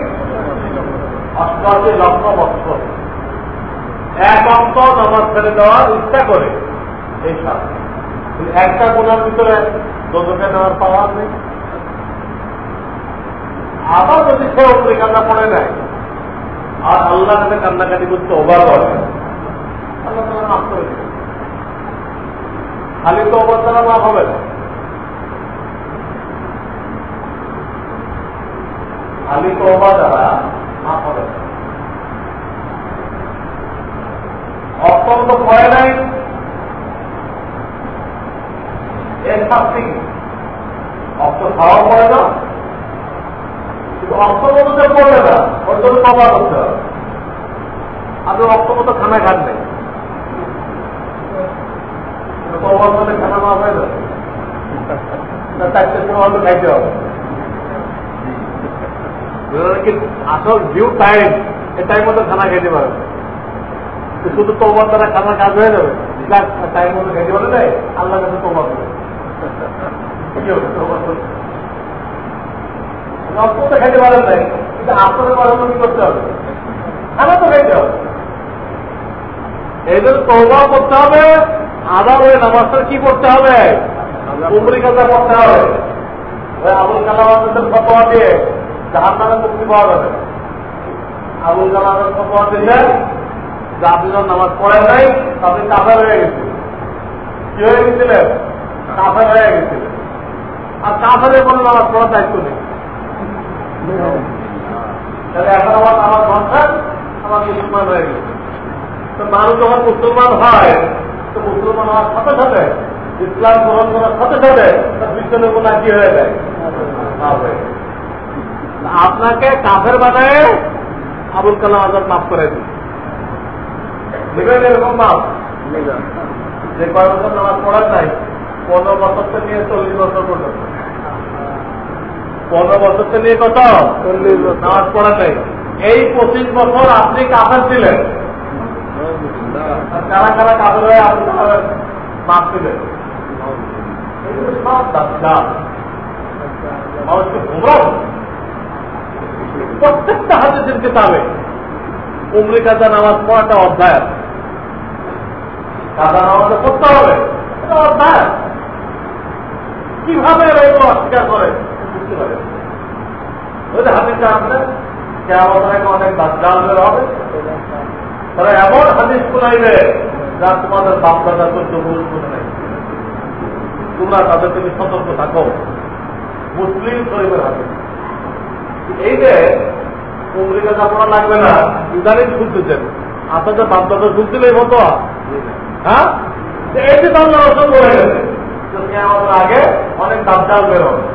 অষ্টআশি লক্ষ বছর। এক অঙ্ক নামাজ ছেড়ে দেওয়ার ইচ্ছা করে। এই সাত একটা গুণার ভিতরে দোদকে নেওয়ার পাওয়ার নেই। আবার যদি সে উপরে কান্না পড়ে নেয় আর আল্লাহ কাছে কান্নাকাটি করতে ওভার করে আল্লাহ তারা মাফ করে খালি তো ওভার দ্বারা মাফ হবে না। খালি তো ওভার দ্বারা মাফ হবে অত্যন্ত ভয় নাই। এর শাস্তি অর্থ খাওয়া পড়ে না। অর্থমতো পড়বে না ওর জন্য অর্থমতো খানা খান নাই। খানা খাইতে আসল ডিউ টাইম এ টাইম মতো খানা খেতে পারবে শুধু তোমার দ্বারা খানা কাজ হয়ে যাবে। টাইম মতো খেতে দেয় আল্লাহ কাছে তোমার রক্ত তো খেতে পারেন নাই কিন্তু আপনাদের বাড়ানো কি করতে হবে। খানা তো খেতে হবে। তৌবা করতে হবে আবার ওই নামাজটা কি করতে হবে? উমরি কাজা করতে হবে। আবুল কালামের ফটোয়া দিয়ে জাহান নামে মুক্তি পাওয়া যাবে। আবুল কালামের দিলে যে আপনি যখন নামাজ পড়েন নাই আপনি কাফের হয়ে গেছিলেন। কি হয়ে গেছিলেন? কাফের হয়ে গেছিলেন। আর কাফের কোনো নামাজ পড়ার দায়িত্ব নেই। তাহলে এখন আমার নামাজ ধরছেন আমার মুসলমান হয়ে গেছে। তো মানুষ যখন মুসলমান হয় তো মুসলমান হওয়ার সাথে সাথে ইসলাম গ্রহণ করার সাথে সাথে তার পিছনে কি হয়ে যায়? আপনাকে কাফের বানায় আবুল কালাম আজাদ মাফ করে দিন। নেবেন এরকম মাপ যে কয় বছর নামাজ পড়ার নাই পনেরো বছর থেকে নিয়ে চল্লিশ বছর পর্যন্ত। পনেরো বছর থেকে নিয়ে কত? নামাজ পড়ার নাই। এই পঁচিশ বছর আপনি কাফের ছিলেন। কারা কারা কাফের হয়ে আপনি মাপ ছিলেন? প্রত্যেকটা হাদিসের কিতাবে উমরি কাজা নামাজ পড়াটা অধ্যায়। কাজা নামাজ পড়তে হবে। এটা অধ্যায়। কীভাবে এগুলো অস্বীকার করে? বুঝতে পারে। যে হাদিসটা আসলে কেমন অনেক বের হবে। তারা এমন হাদিস শোনাইবে যা তোমাদের বাপদাদা চোদ্দ পুরুষ শুনে নাই। তোমরা তাদের থেকে সতর্ক থাকো। মুসলিম শরীফের হাতে এই যে উমরিকা কাপড়া লাগবে না, ইদানিং শুনতেছেন। আপনাদের বাপদাদা শুনছিলেই মতো হ্যাঁ? এই যে তাহলে রসম বলে গেছে আমাদের আগে অনেক দাবজাল বেরোবে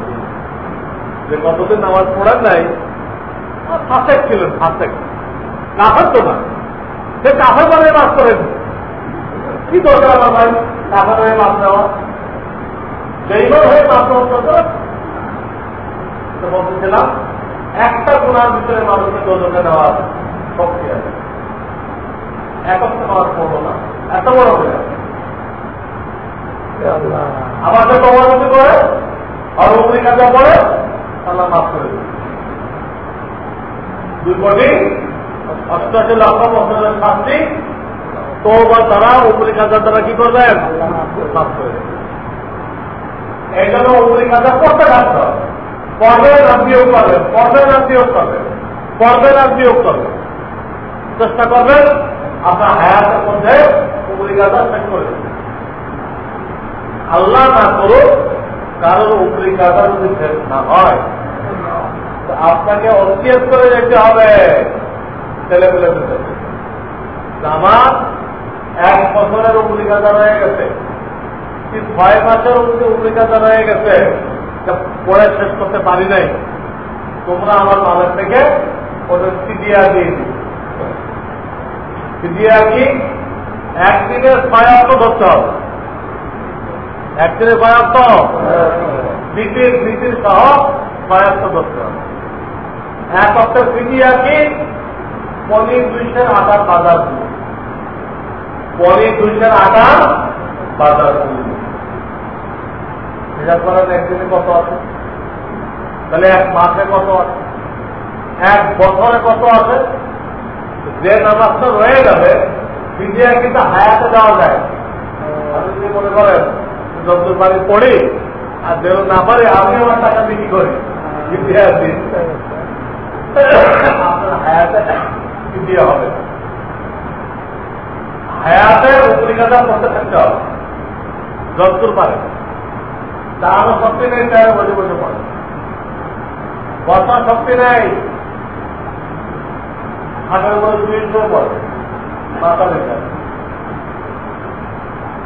যে কতদিন নামাজ পড়েন নাই ফাঁসেক ছিলেন ফাঁসেক। কাফের তো না। সে কাফের মানে বাস করেন। কি দরকার আমার ভাই? কাফের হয়ে মাছ দেওয়া সেইবার হয়ে মাছ দেওয়া বলতেছিলাম একটা গুণার ভিতরে মানুষকে দোজনে দেওয়ার শক্তি আছে। একত্র নামাজ পড়ব না। এত বড় হয়ে আবার যে কমানতি করে আর কাজা পড়ে আল্লাহ মাফ করে দেবে দুই কোটি অষ্টআশি লক্ষ বছরের শাস্তি তো বা তারা উপরি কাজার দ্বারা কি করবেন? মাফ করে এই জন্য উপরি কাজা করতে থাকতে হবে পর্বের নাম বিয়োগ করবেন পর্বের নাম বিয়োগ করবেন পর্বের নাম বিয়োগ করবেন চেষ্টা করবেন, আপনার হায়াতের মধ্যে উপরি কাজা শেষ করে দেবেন আল্লাহ না করুক কারোর উপরি কাজা যদি শেষ না হয়। আপনাকে অস্বীকার করে যেতে হবে। ছেলে পেলে আমার এক বছরের উপরি কাজা রয়ে গেছে। কি ছয় মাসের উপরি কাজা রয়ে গেছে পড়ে শেষ করতে পারি নাই। তোমরা আমার মালের থেকে ওদের সিডিয়া দিয়ে দিই সিডিয়া কি? একদিনের ছয় অর্থ ধরতে হবে। ছয় অর্থ বিটির বিটির সহ অর্থ ধরতে হবে এক অর্থের সিডিয়া কি পনির দুইশের আটার বাজার পনির দুইশের আটার বাজার হিসাব করেন একদিনে কত আছে? তাহলে এক মাসে কত আছে? এক বছরে কত আছে? যে নামাজটা রয়ে যাবে ফিজিয়া কিন্তু হায়াতে দেওয়া যায়। আপনি যদি মনে করেন যত বাড়ি পড়ে, আর যেন না পারে, আমি আমার টাকা বিক্রি করি। হায়াতে ফিজিয়া হবে। করতে থাকতে হবে। যতদূর পারে। দাঁড়ানো শক্তি নেই তাই বসে বসে পড়ে বসার শক্তি নেই। হাটের উপরে দুইশো পড়ে মাথা বিছানা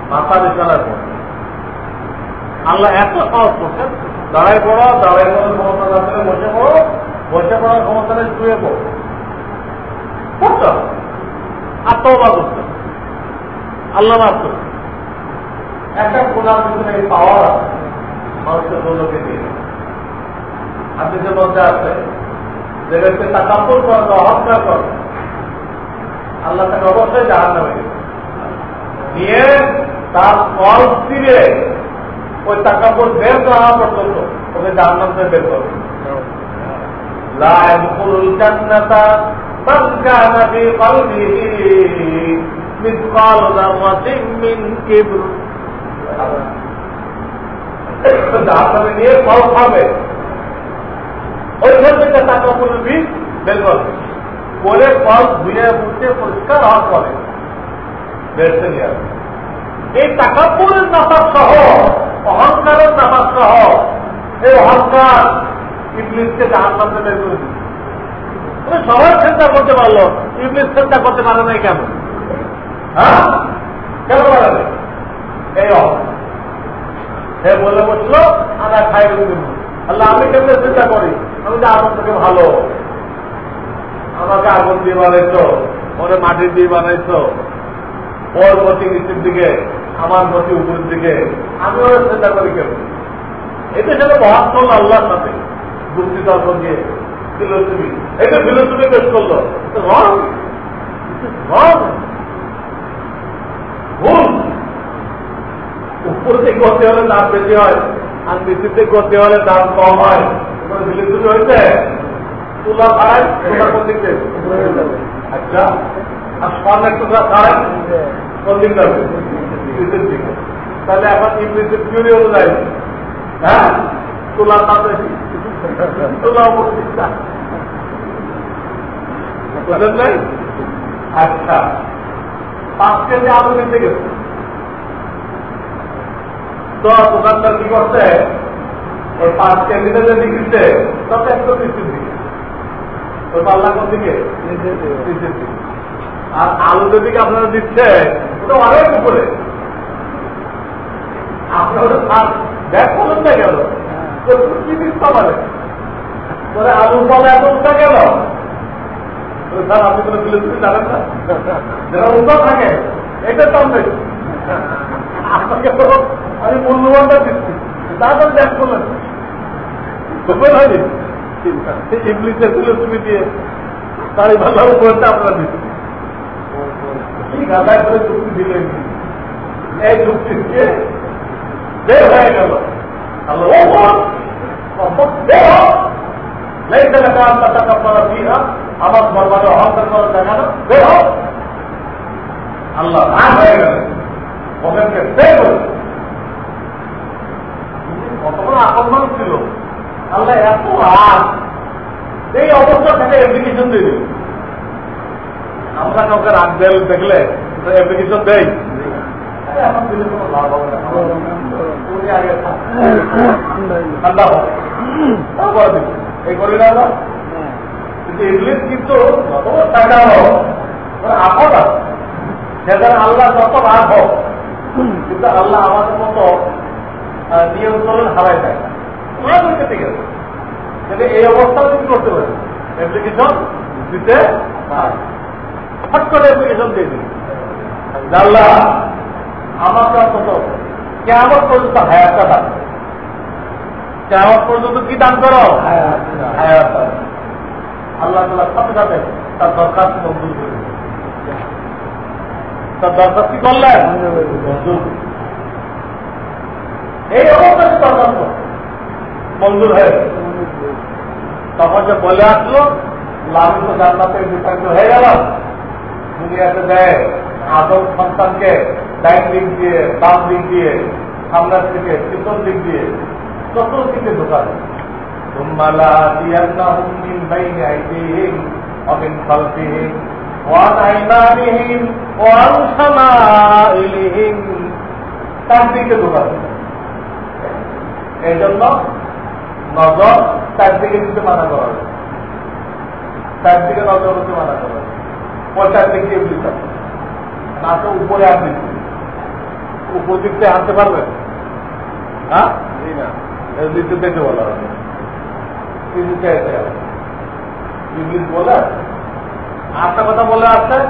মাথা বিছানায় পড়ে আল্লাহ এত সহজ করছেন দাঁড়াই পড়ো দাঁড়াই পড়ো, ক্ষমতা না পেলে বসে পড়ো, বসে পড়ার ক্ষমতা নেই, শুয়ে পড়ো। পড়তে হবে। আত্মবা করতে আল্লাহ মাফ করছে একটা গোলাম ভিতরে পাওয়ার আছে মানুষের দৌলকে দিয়ে যে মধ্যে আছে যে ব্যক্তি তাকাপুর করবে অহংকার করবে আল্লাহ তাকে অবশ্যই জাহান নামে নিয়ে তার ফল দিবে ওই তাকাপুর বের করা পর্যন্ত ওকে জাহান্নাম বের করবে নিয়ে ফল খাবে বলে ফল ধুয়ে উঠতে পরিষ্কার হওয়ার পরে বেরতে নিয়ে আসবে। এই টাকা নাতা সহ অহংকারের নাফাক সহ এই অহংকার ইংলিশকে জাহাজ নামতে বের করে দিচ্ছে সবাই চিন্তা করতে পারল ইংলিশ চিন্তা করতে পারে নাই কেন? হ্যাঁ? কেন পারে এই সে বলে বসল আমরা খাই আল্লাহ, আমি কেমনে চিন্তা করি? আমি যে আগুন থেকে ভালো। আমাকে আগুন দিয়ে বানাইছো ওরে মাটির দিয়ে বানাইছো। ওর গতি নিচের দিকে, আমার গতি উপরের দিকে আমি ওর চিন্তা করি কেমন এতে সেটা মহাত্ম আল্লাহর সাথে যুক্তি তর্ক দিয়ে ফিলোসফি এটা ফিলোসফি পেশ করল। ভুল। উপর থেকে করতে হলে দাম বেশি হয়, আর নিচের থেকে করতে হলে দাম কম হয়। ফিলোসফি হয়েছে? তুলা দিক আচ্ছা আর স্বর্ণের টুকরা খায় তাহলে এখন ইংলিশের থিওরি অনুযায়ী। হ্যাঁ? তোলা তাতে তোলা নাই? আচ্ছা। পাঁচ কেজি আলু নিতে গেছে। তো দোকানদার কি করছে? ওই পাঁচ কেজিতে যে বিক্রিতে তত একটু নিচের দিকে ওই পাল্লা কোন দিকে। নিচের দিকে। আর আলু যেদিকে আপনারা দিচ্ছে, ওটা অনেক উপরে। আপনার আলু থাকে আমি মূল্যবানটা দিচ্ছি। তারপর ব্যাগ করলেন বুঝবেন হয়নি। ইংলিশের ফিলোসফি দিয়ে তারই ভালো উপরটা আপনারা দিচ্ছি কি গাদায় করে চুক্তি দিলেন। এই দিয়ে বের হয়ে গেল। আমার বরবাদে অহংকার করার দেখা না। বের হোক আল্লাহ। রাগ হয়ে গেল। ওদেরকে বের কত বড় আকর্ষণ ছিল। আল্লাহ এত রাগ এই অবস্থা থেকে অ্যাপ্লিকেশন দিয়ে দিল। আমরা কাউকে রাগ দেখলে অ্যাপ্লিকেশন দেয় এখন দিলে কোনো লাভ হবে না। উনি আগে ঠান্ডা হবে তারপরে দিচ্ছি এই করি না কিন্তু ইংলিশ কিন্তু যত টাকা হোক আপদ আছে। সেখানে আল্লাহ যত রাগ হোক, কিন্তু আল্লাহ আমাদের মতো নিয়ন্ত্রণ হারাই দেয়। বুঝতে ঠিক আছে কিন্তু এই অবস্থাও তুমি করতে পারি। অ্যাপ্লিকেশন দিতে ফট করে অ্যাপ্লিকেশন দিয়ে দিন আল্লাহ আমাকে অন্তত কেমন পর্যন্ত হায়াতটা দান কেমন পর্যন্ত কি দান করো? হায়াত আল্লাহ তালা সাথে সাথে তার দরখাস্ত মঞ্জুর করে তার দরখাস্ত কি করলেন? এই অবস্থায় দরখাস্ত মঞ্জুর হয়ে তখন যে বলে আসলো লাভি তো জান্নাতের বিতাঙ্গ হয়ে গেল। দুনিয়াতে দেয়, আদম সন্তানকে ডাইন দিক দিয়ে, বাম দিক দিয়ে, সামনের থেকে পিছন দিক দিয়ে, চতুর্দিকে দিকে তোমরা দিয়ান্না চারদিকে এই জন্য নজর চারদিকে নজর হতে মানা করা পয়সার দিকে দিতে না। তো উপরে দিক থেকে আনতে পারবেন হ্যাঁ? নিচে থেকে বলা হবে। ইংলিশ বলে আটটা কথা বলে আসছে।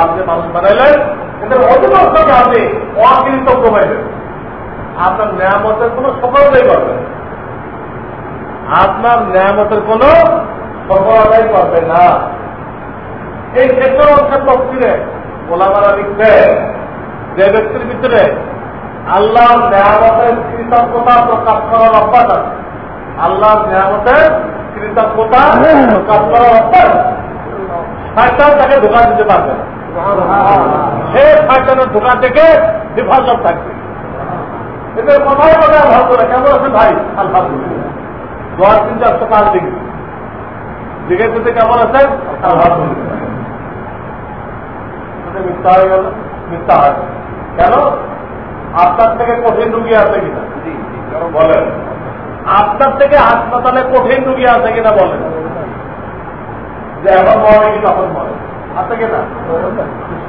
আপনি মানুষ বানাইলেন। অধিকাংশ আপনি অকৃতজ্ঞ আপনার নিয়ামতের কোন সফলতাই করবে আপনার নিয়ামতের কোন সফলতাই করবে না। এই ক্ষেত্রে অংশের তফসিলে গোলামারা লিখছে যে ব্যক্তির ভিতরে আল্লাহর নিয়ামতের কৃতজ্ঞতা প্রকাশ করার অভ্যাস আছে। আল্লাহর নিয়ামতের কৃতজ্ঞতা প্রকাশ করার অভ্যাস শয়তান তাকে ধোকা দিতে পারবে সে শয়তানের ধোকা থেকে বিফল্লভ থাকবে। এদের কথায় কথায় ভাব করে কেমন আছে ভাই? আলহামদুলিল্লাহ। দোয়ার চিন্তা আসতে কাজ দিকে জিজ্ঞেস কেমন আছেন? মিথ্যা হয়ে গেল? মিথ্যা হয়। কেন? আপনার থেকে কঠিন রুগী আছে কিনা? বলেন। আপনার থেকে হাসপাতালে কঠিন রুগী আছে কিনা বলেন। যে এখন মরে কি তখন মরে? আছে কিনা?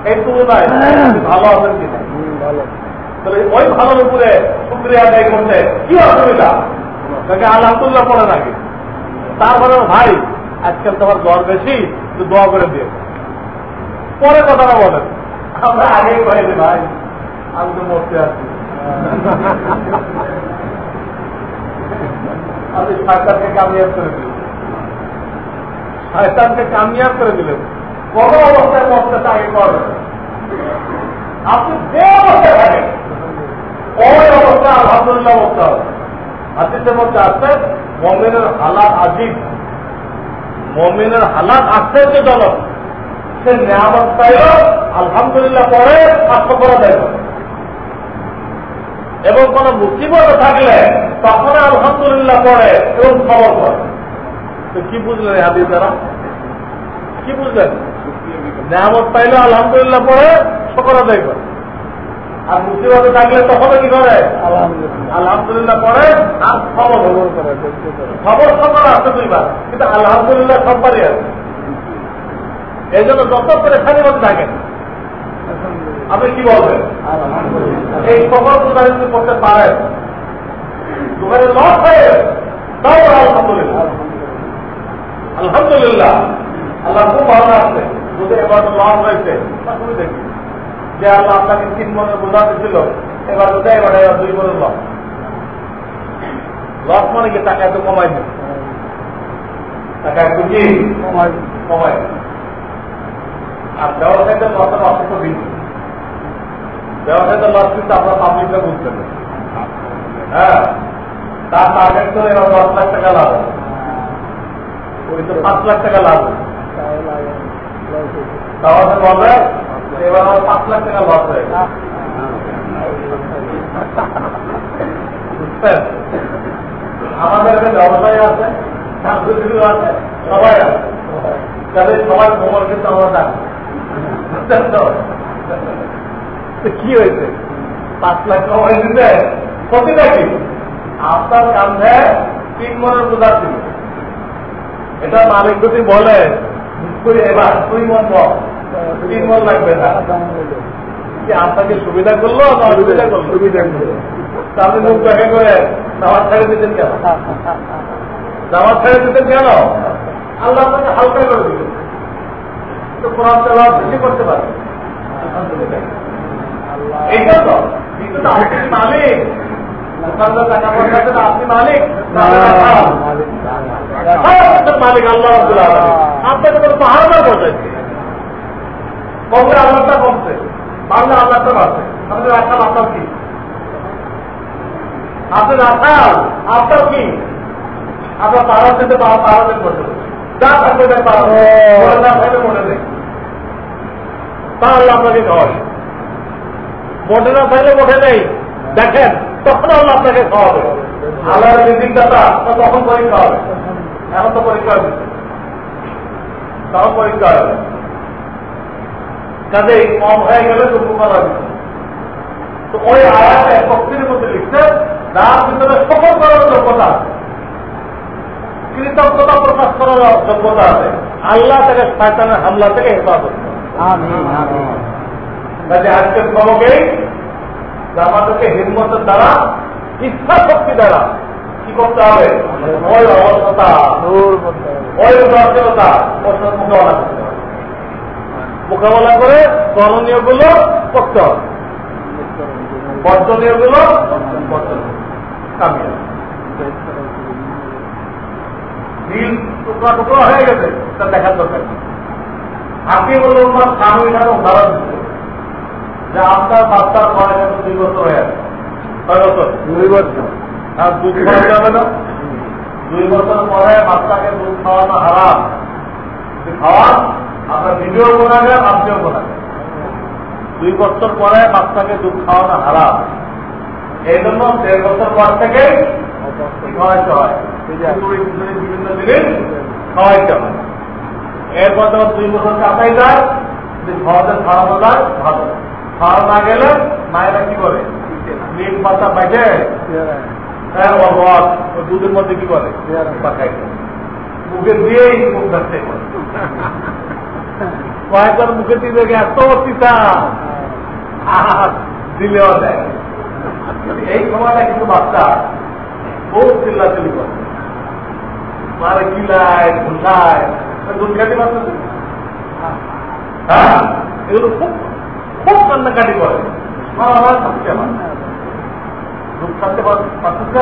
এই তুলনায় ভালো আছেন কিনা? তাহলে ওই ভালোর উপরে শুক্রিয়া আদায় করতে কি অসুবিধা? তাকে আলহামদুল্লাহ পড়ে নাকি তারপরে ভাই, আজকাল তোমার জ্বর বেশি, তো দোয়া করে দিয়ে পরে কথাটা বলেন। আমরা আগেই কয়েছি ভাই, আমি তো মরতে আসছি। আপনি শয়তানকে কামিয়াব করে দিলেন শয়তানকে কামিয়াব করে দিলেন কোন অবস্থায় মস্তাটা আগে করবেন আপনি যে অবস্থায় থাকেন, ওই অবস্থায় আলহামদুলিল্লাহ অবস্থা হবে। হাতিসের মধ্যে আছে, মমিনের হালাত আজিব মমিনের হালাত আশ্চর্যজনক সে নিয়ামত আলহামদুলিল্লাহ পরে স্বাস্থ্য করা যায় এবং কোন মুসিবত থাকলে তখন আলহামদুলিল্লাহ পড়ে এবং খবর করে। তো কি বুঝলেন হাদিস দ্বারা কি বুঝলেন? নিয়ামত পাইলে, আলহামদুলিল্লাহ পড়ে সকল আদায় করে আর মুসিবতে থাকলে তখন কি করে আলহামদুলিল্লাহ। পরে আর খবর খবর খবর আছে দুইবার কিন্তু আলহামদুলিল্লাহ সববারই আছে। এই জন্য যত পেরেখানি মধ্যে থাকেন। আপনি কি বলবেন? এই খবর দোকানে যদি করতে পারেন দোকানে লস হয়ে তাও আলহামদুলিল্লাহ। আলহামদুলিল্লাহ। আল্লাহ খুব ভালো আছে। যদি এবার লস হয়েছে তুমি দেখি। যে আল্লাহ আপনাকে তিন মনে এবার বোঝা এবার এবার দুই মনে লস। লস মানে কি? টাকা একটু কমাই দিন। টাকা একটু কি? কমাই কমাই আর ব্যবসায়ীদের লসের অসুস্থ ব্যবসায়ীদের লস কিন্তু আপনার বুঝতে হ্যাঁ। তার টার্গেট তো এবার দশ লাখ টাকা লাভ। ওই তো পাঁচ লাখ টাকা লাভ। তাহলে বলবে আমাদের একটা ব্যবসায়ী আছে সাংস্কৃতিক আছে, সবাই আছে। তাদের সবাই খবর কিন্তু আমরা ডাকি কি হয়েছে? পাঁচ লাখ কমাই দিতে ক্ষতিটা কি আপনার কান্ধে তিন মনের বোঝা ছিল। এটা মালিক যদি বলে এবার তুই মন বল। তিন মন লাগবে না। আপনাকে সুবিধা করল না অসুবিধা করল? সুবিধা আপনি মুখ দেখা করে নামাজ ছেড়ে দিতেন কেন? নামাজ ছেড়ে দিতেন কেন? আল্লাহ আপনাকে হালকা করে দিলেন তো কোরআন বেশি করতে পারে এইটা তো। কিন্তু আপনি মালিক। টাকা পয়সা আপনি মালিক। মালিক আল্লাহ আপনাকে কোনো পাহাড় বসাইছে কমলে আল্লাহটা কমছে বাংলা আল্লাহটা বাড়ছে। আমাদের আসাম আপনার কি? আপনার আসাম আপনার কি? আপনার পাড়াতে করতে যা থাকবে পাড়া না মনে নেই তা আল্লাহ আপনাকে খাওয়াবে মোটে না থাকলে মোটে নেই। দেখেন তখন আল্লাহ আপনাকে খাওয়াবে আল্লাহর রিজিক দাতা তখন পরীক্ষা হবে। এখন তো পরীক্ষা হবে তখন পরীক্ষা হবে। কাজে কম হয়ে গেলে তো উপকার হবে। তো ওই আয়াতে শক্তির মধ্যে লিখছে যার ভিতরে সকল করার যোগ্যতা কৃতজ্ঞতা প্রকাশ করার যোগ্যতা আছে। আল্লাহ তাকে শয়তানের হামলা থেকে হেফাজত। কাজে আজকের সবকেই আমাদেরকে হিম্মতের দ্বারা ইচ্ছা শক্তি দ্বারা কি করতে হবে? ওই অবস্থা ওই উদাসীনতা। ওর সাথে মোকাবেলা করতে হবে মোকাবেলা করে করণীয়গুলো করতে হবে। বর্জনীয়গুলো কামিয়ে টুকরা টুকরা হয়ে গেছে তা দেখার দরকার হাতি বলল তোমার এখানে উদাহরণ যে আপনার বাচ্চার বয়স এখন দুই বছর হয়ে আছে? ছয় বছর? দুই বছর। আর দুধ খাওয়া যাবে না? দুই বছর পরে বাচ্চাকে দুধ খাওয়ানো হারাম। খাওয়ান আপনার ভিডিও বানাবেন আপনিও বানাবেন। দুই বছর পরে বাচ্চাকে দুধ খাওয়ানো হারাম। এই জন্য দেড় বছর পর থেকে খাওয়াইতে হয়। বিভিন্ন জিনিস খাওয়াইতে হয়। এরপর যখন দুই বছর কাটাই যায় খাওয়াতে খাওয়ানো যায় ভালো খাওয়া না গেলে মায়েরা কি করে? নিম পাতা পাইছে দুধের মধ্যে কি করে? মুখে দিয়েই মুখ ধরতে কয়েকবার মুখে দিয়ে দেখে এত চিতা দিলেও দেয়। এই সময়টা কিন্তু বাচ্চা। বহু চিল্লাচিল্লি করে। মারে কিলায়, ঘুষায়। দুধ খাতে পারতেছে হ্যাঁ? এগুলো খুব খুব কান্নাকাটি করে। আমার থাকছে আমার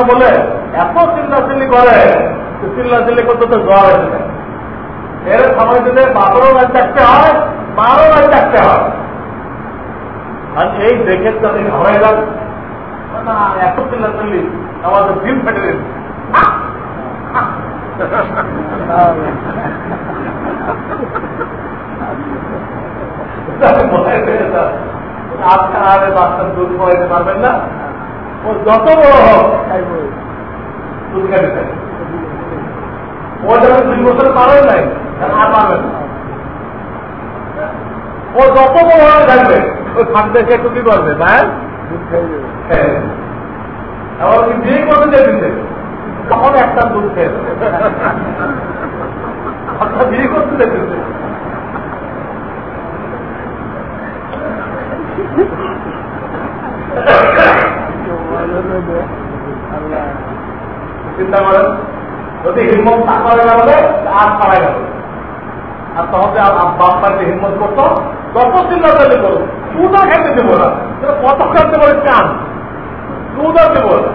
বলে, এত চিল্লা চিল্লাচিল্লি করে। চিল্লা চিল্লাচিল্লি করতে তো জ্বর এসে এর সময় দিলে বাবারও গাছ চাকতে হয় মারও গাছ চাকতে হয়। আর এই দেখে তো আমি ঘরে যান না এত চিল্লাচিল্লি আমাদের দিন ফেটে দিন আপনার বাচ্চার দুধ খাওয়াইতে পারবেন না। ও যত বড় হোক, দুধ চাই। ও যখন দুই বছর পারেন নাই। ও যত বড় হয়ে থাকবে ওই থাকবে সে একটু কি করবে হ্যাঁ। তখন একটা দুধ খেয়ে চিন্তা করেন, যদি হিম্মত না করে না বলে আর পাড়া গেল আর তখন যে বাপ্পার যে হিম্মত করতো যত চিন্তা চালিয়ে করো। দুধও খেতে দেবো না। কত খেতে পারে চান? দুধও দেবো না।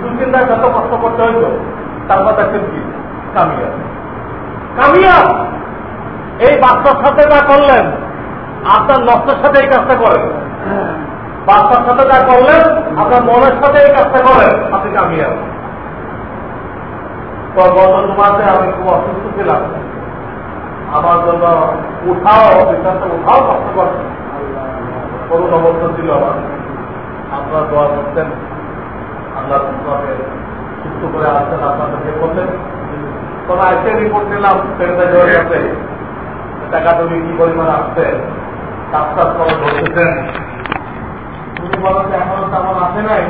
দু চিন্তায় যত কষ্ট করতে হইতো তারপর দেখছেন কি? কামিয়া এই বাচ্চার সাথে যা করলেন, আপনার নষ্টের সাথে এই কাজটা করেন। বাচ্চার সাথে যা করলেন, আপনার মনের সাথে এই কাজটা করেন, আপনি কামিয়া গত জমাতে আমি খুব অসুস্থ ছিলাম। আমার জন্য উঠাও উঠাও কষ্ট করছে করুন অবস্থা ছিল আমার। আপনারা দোয়া করতেন। আল্লাহ সুস্থ করে আসছেন আপনাদেরকে বললেন। তবে আজকে রিপোর্ট নিলাম স্যানিটাইজারের কাছে। টাকা তুমি কি পরিমাণ আসছে? কাজ কাজ করে ধরতেছেন। তুমি বলো যে এখনও তেমন আসে নাই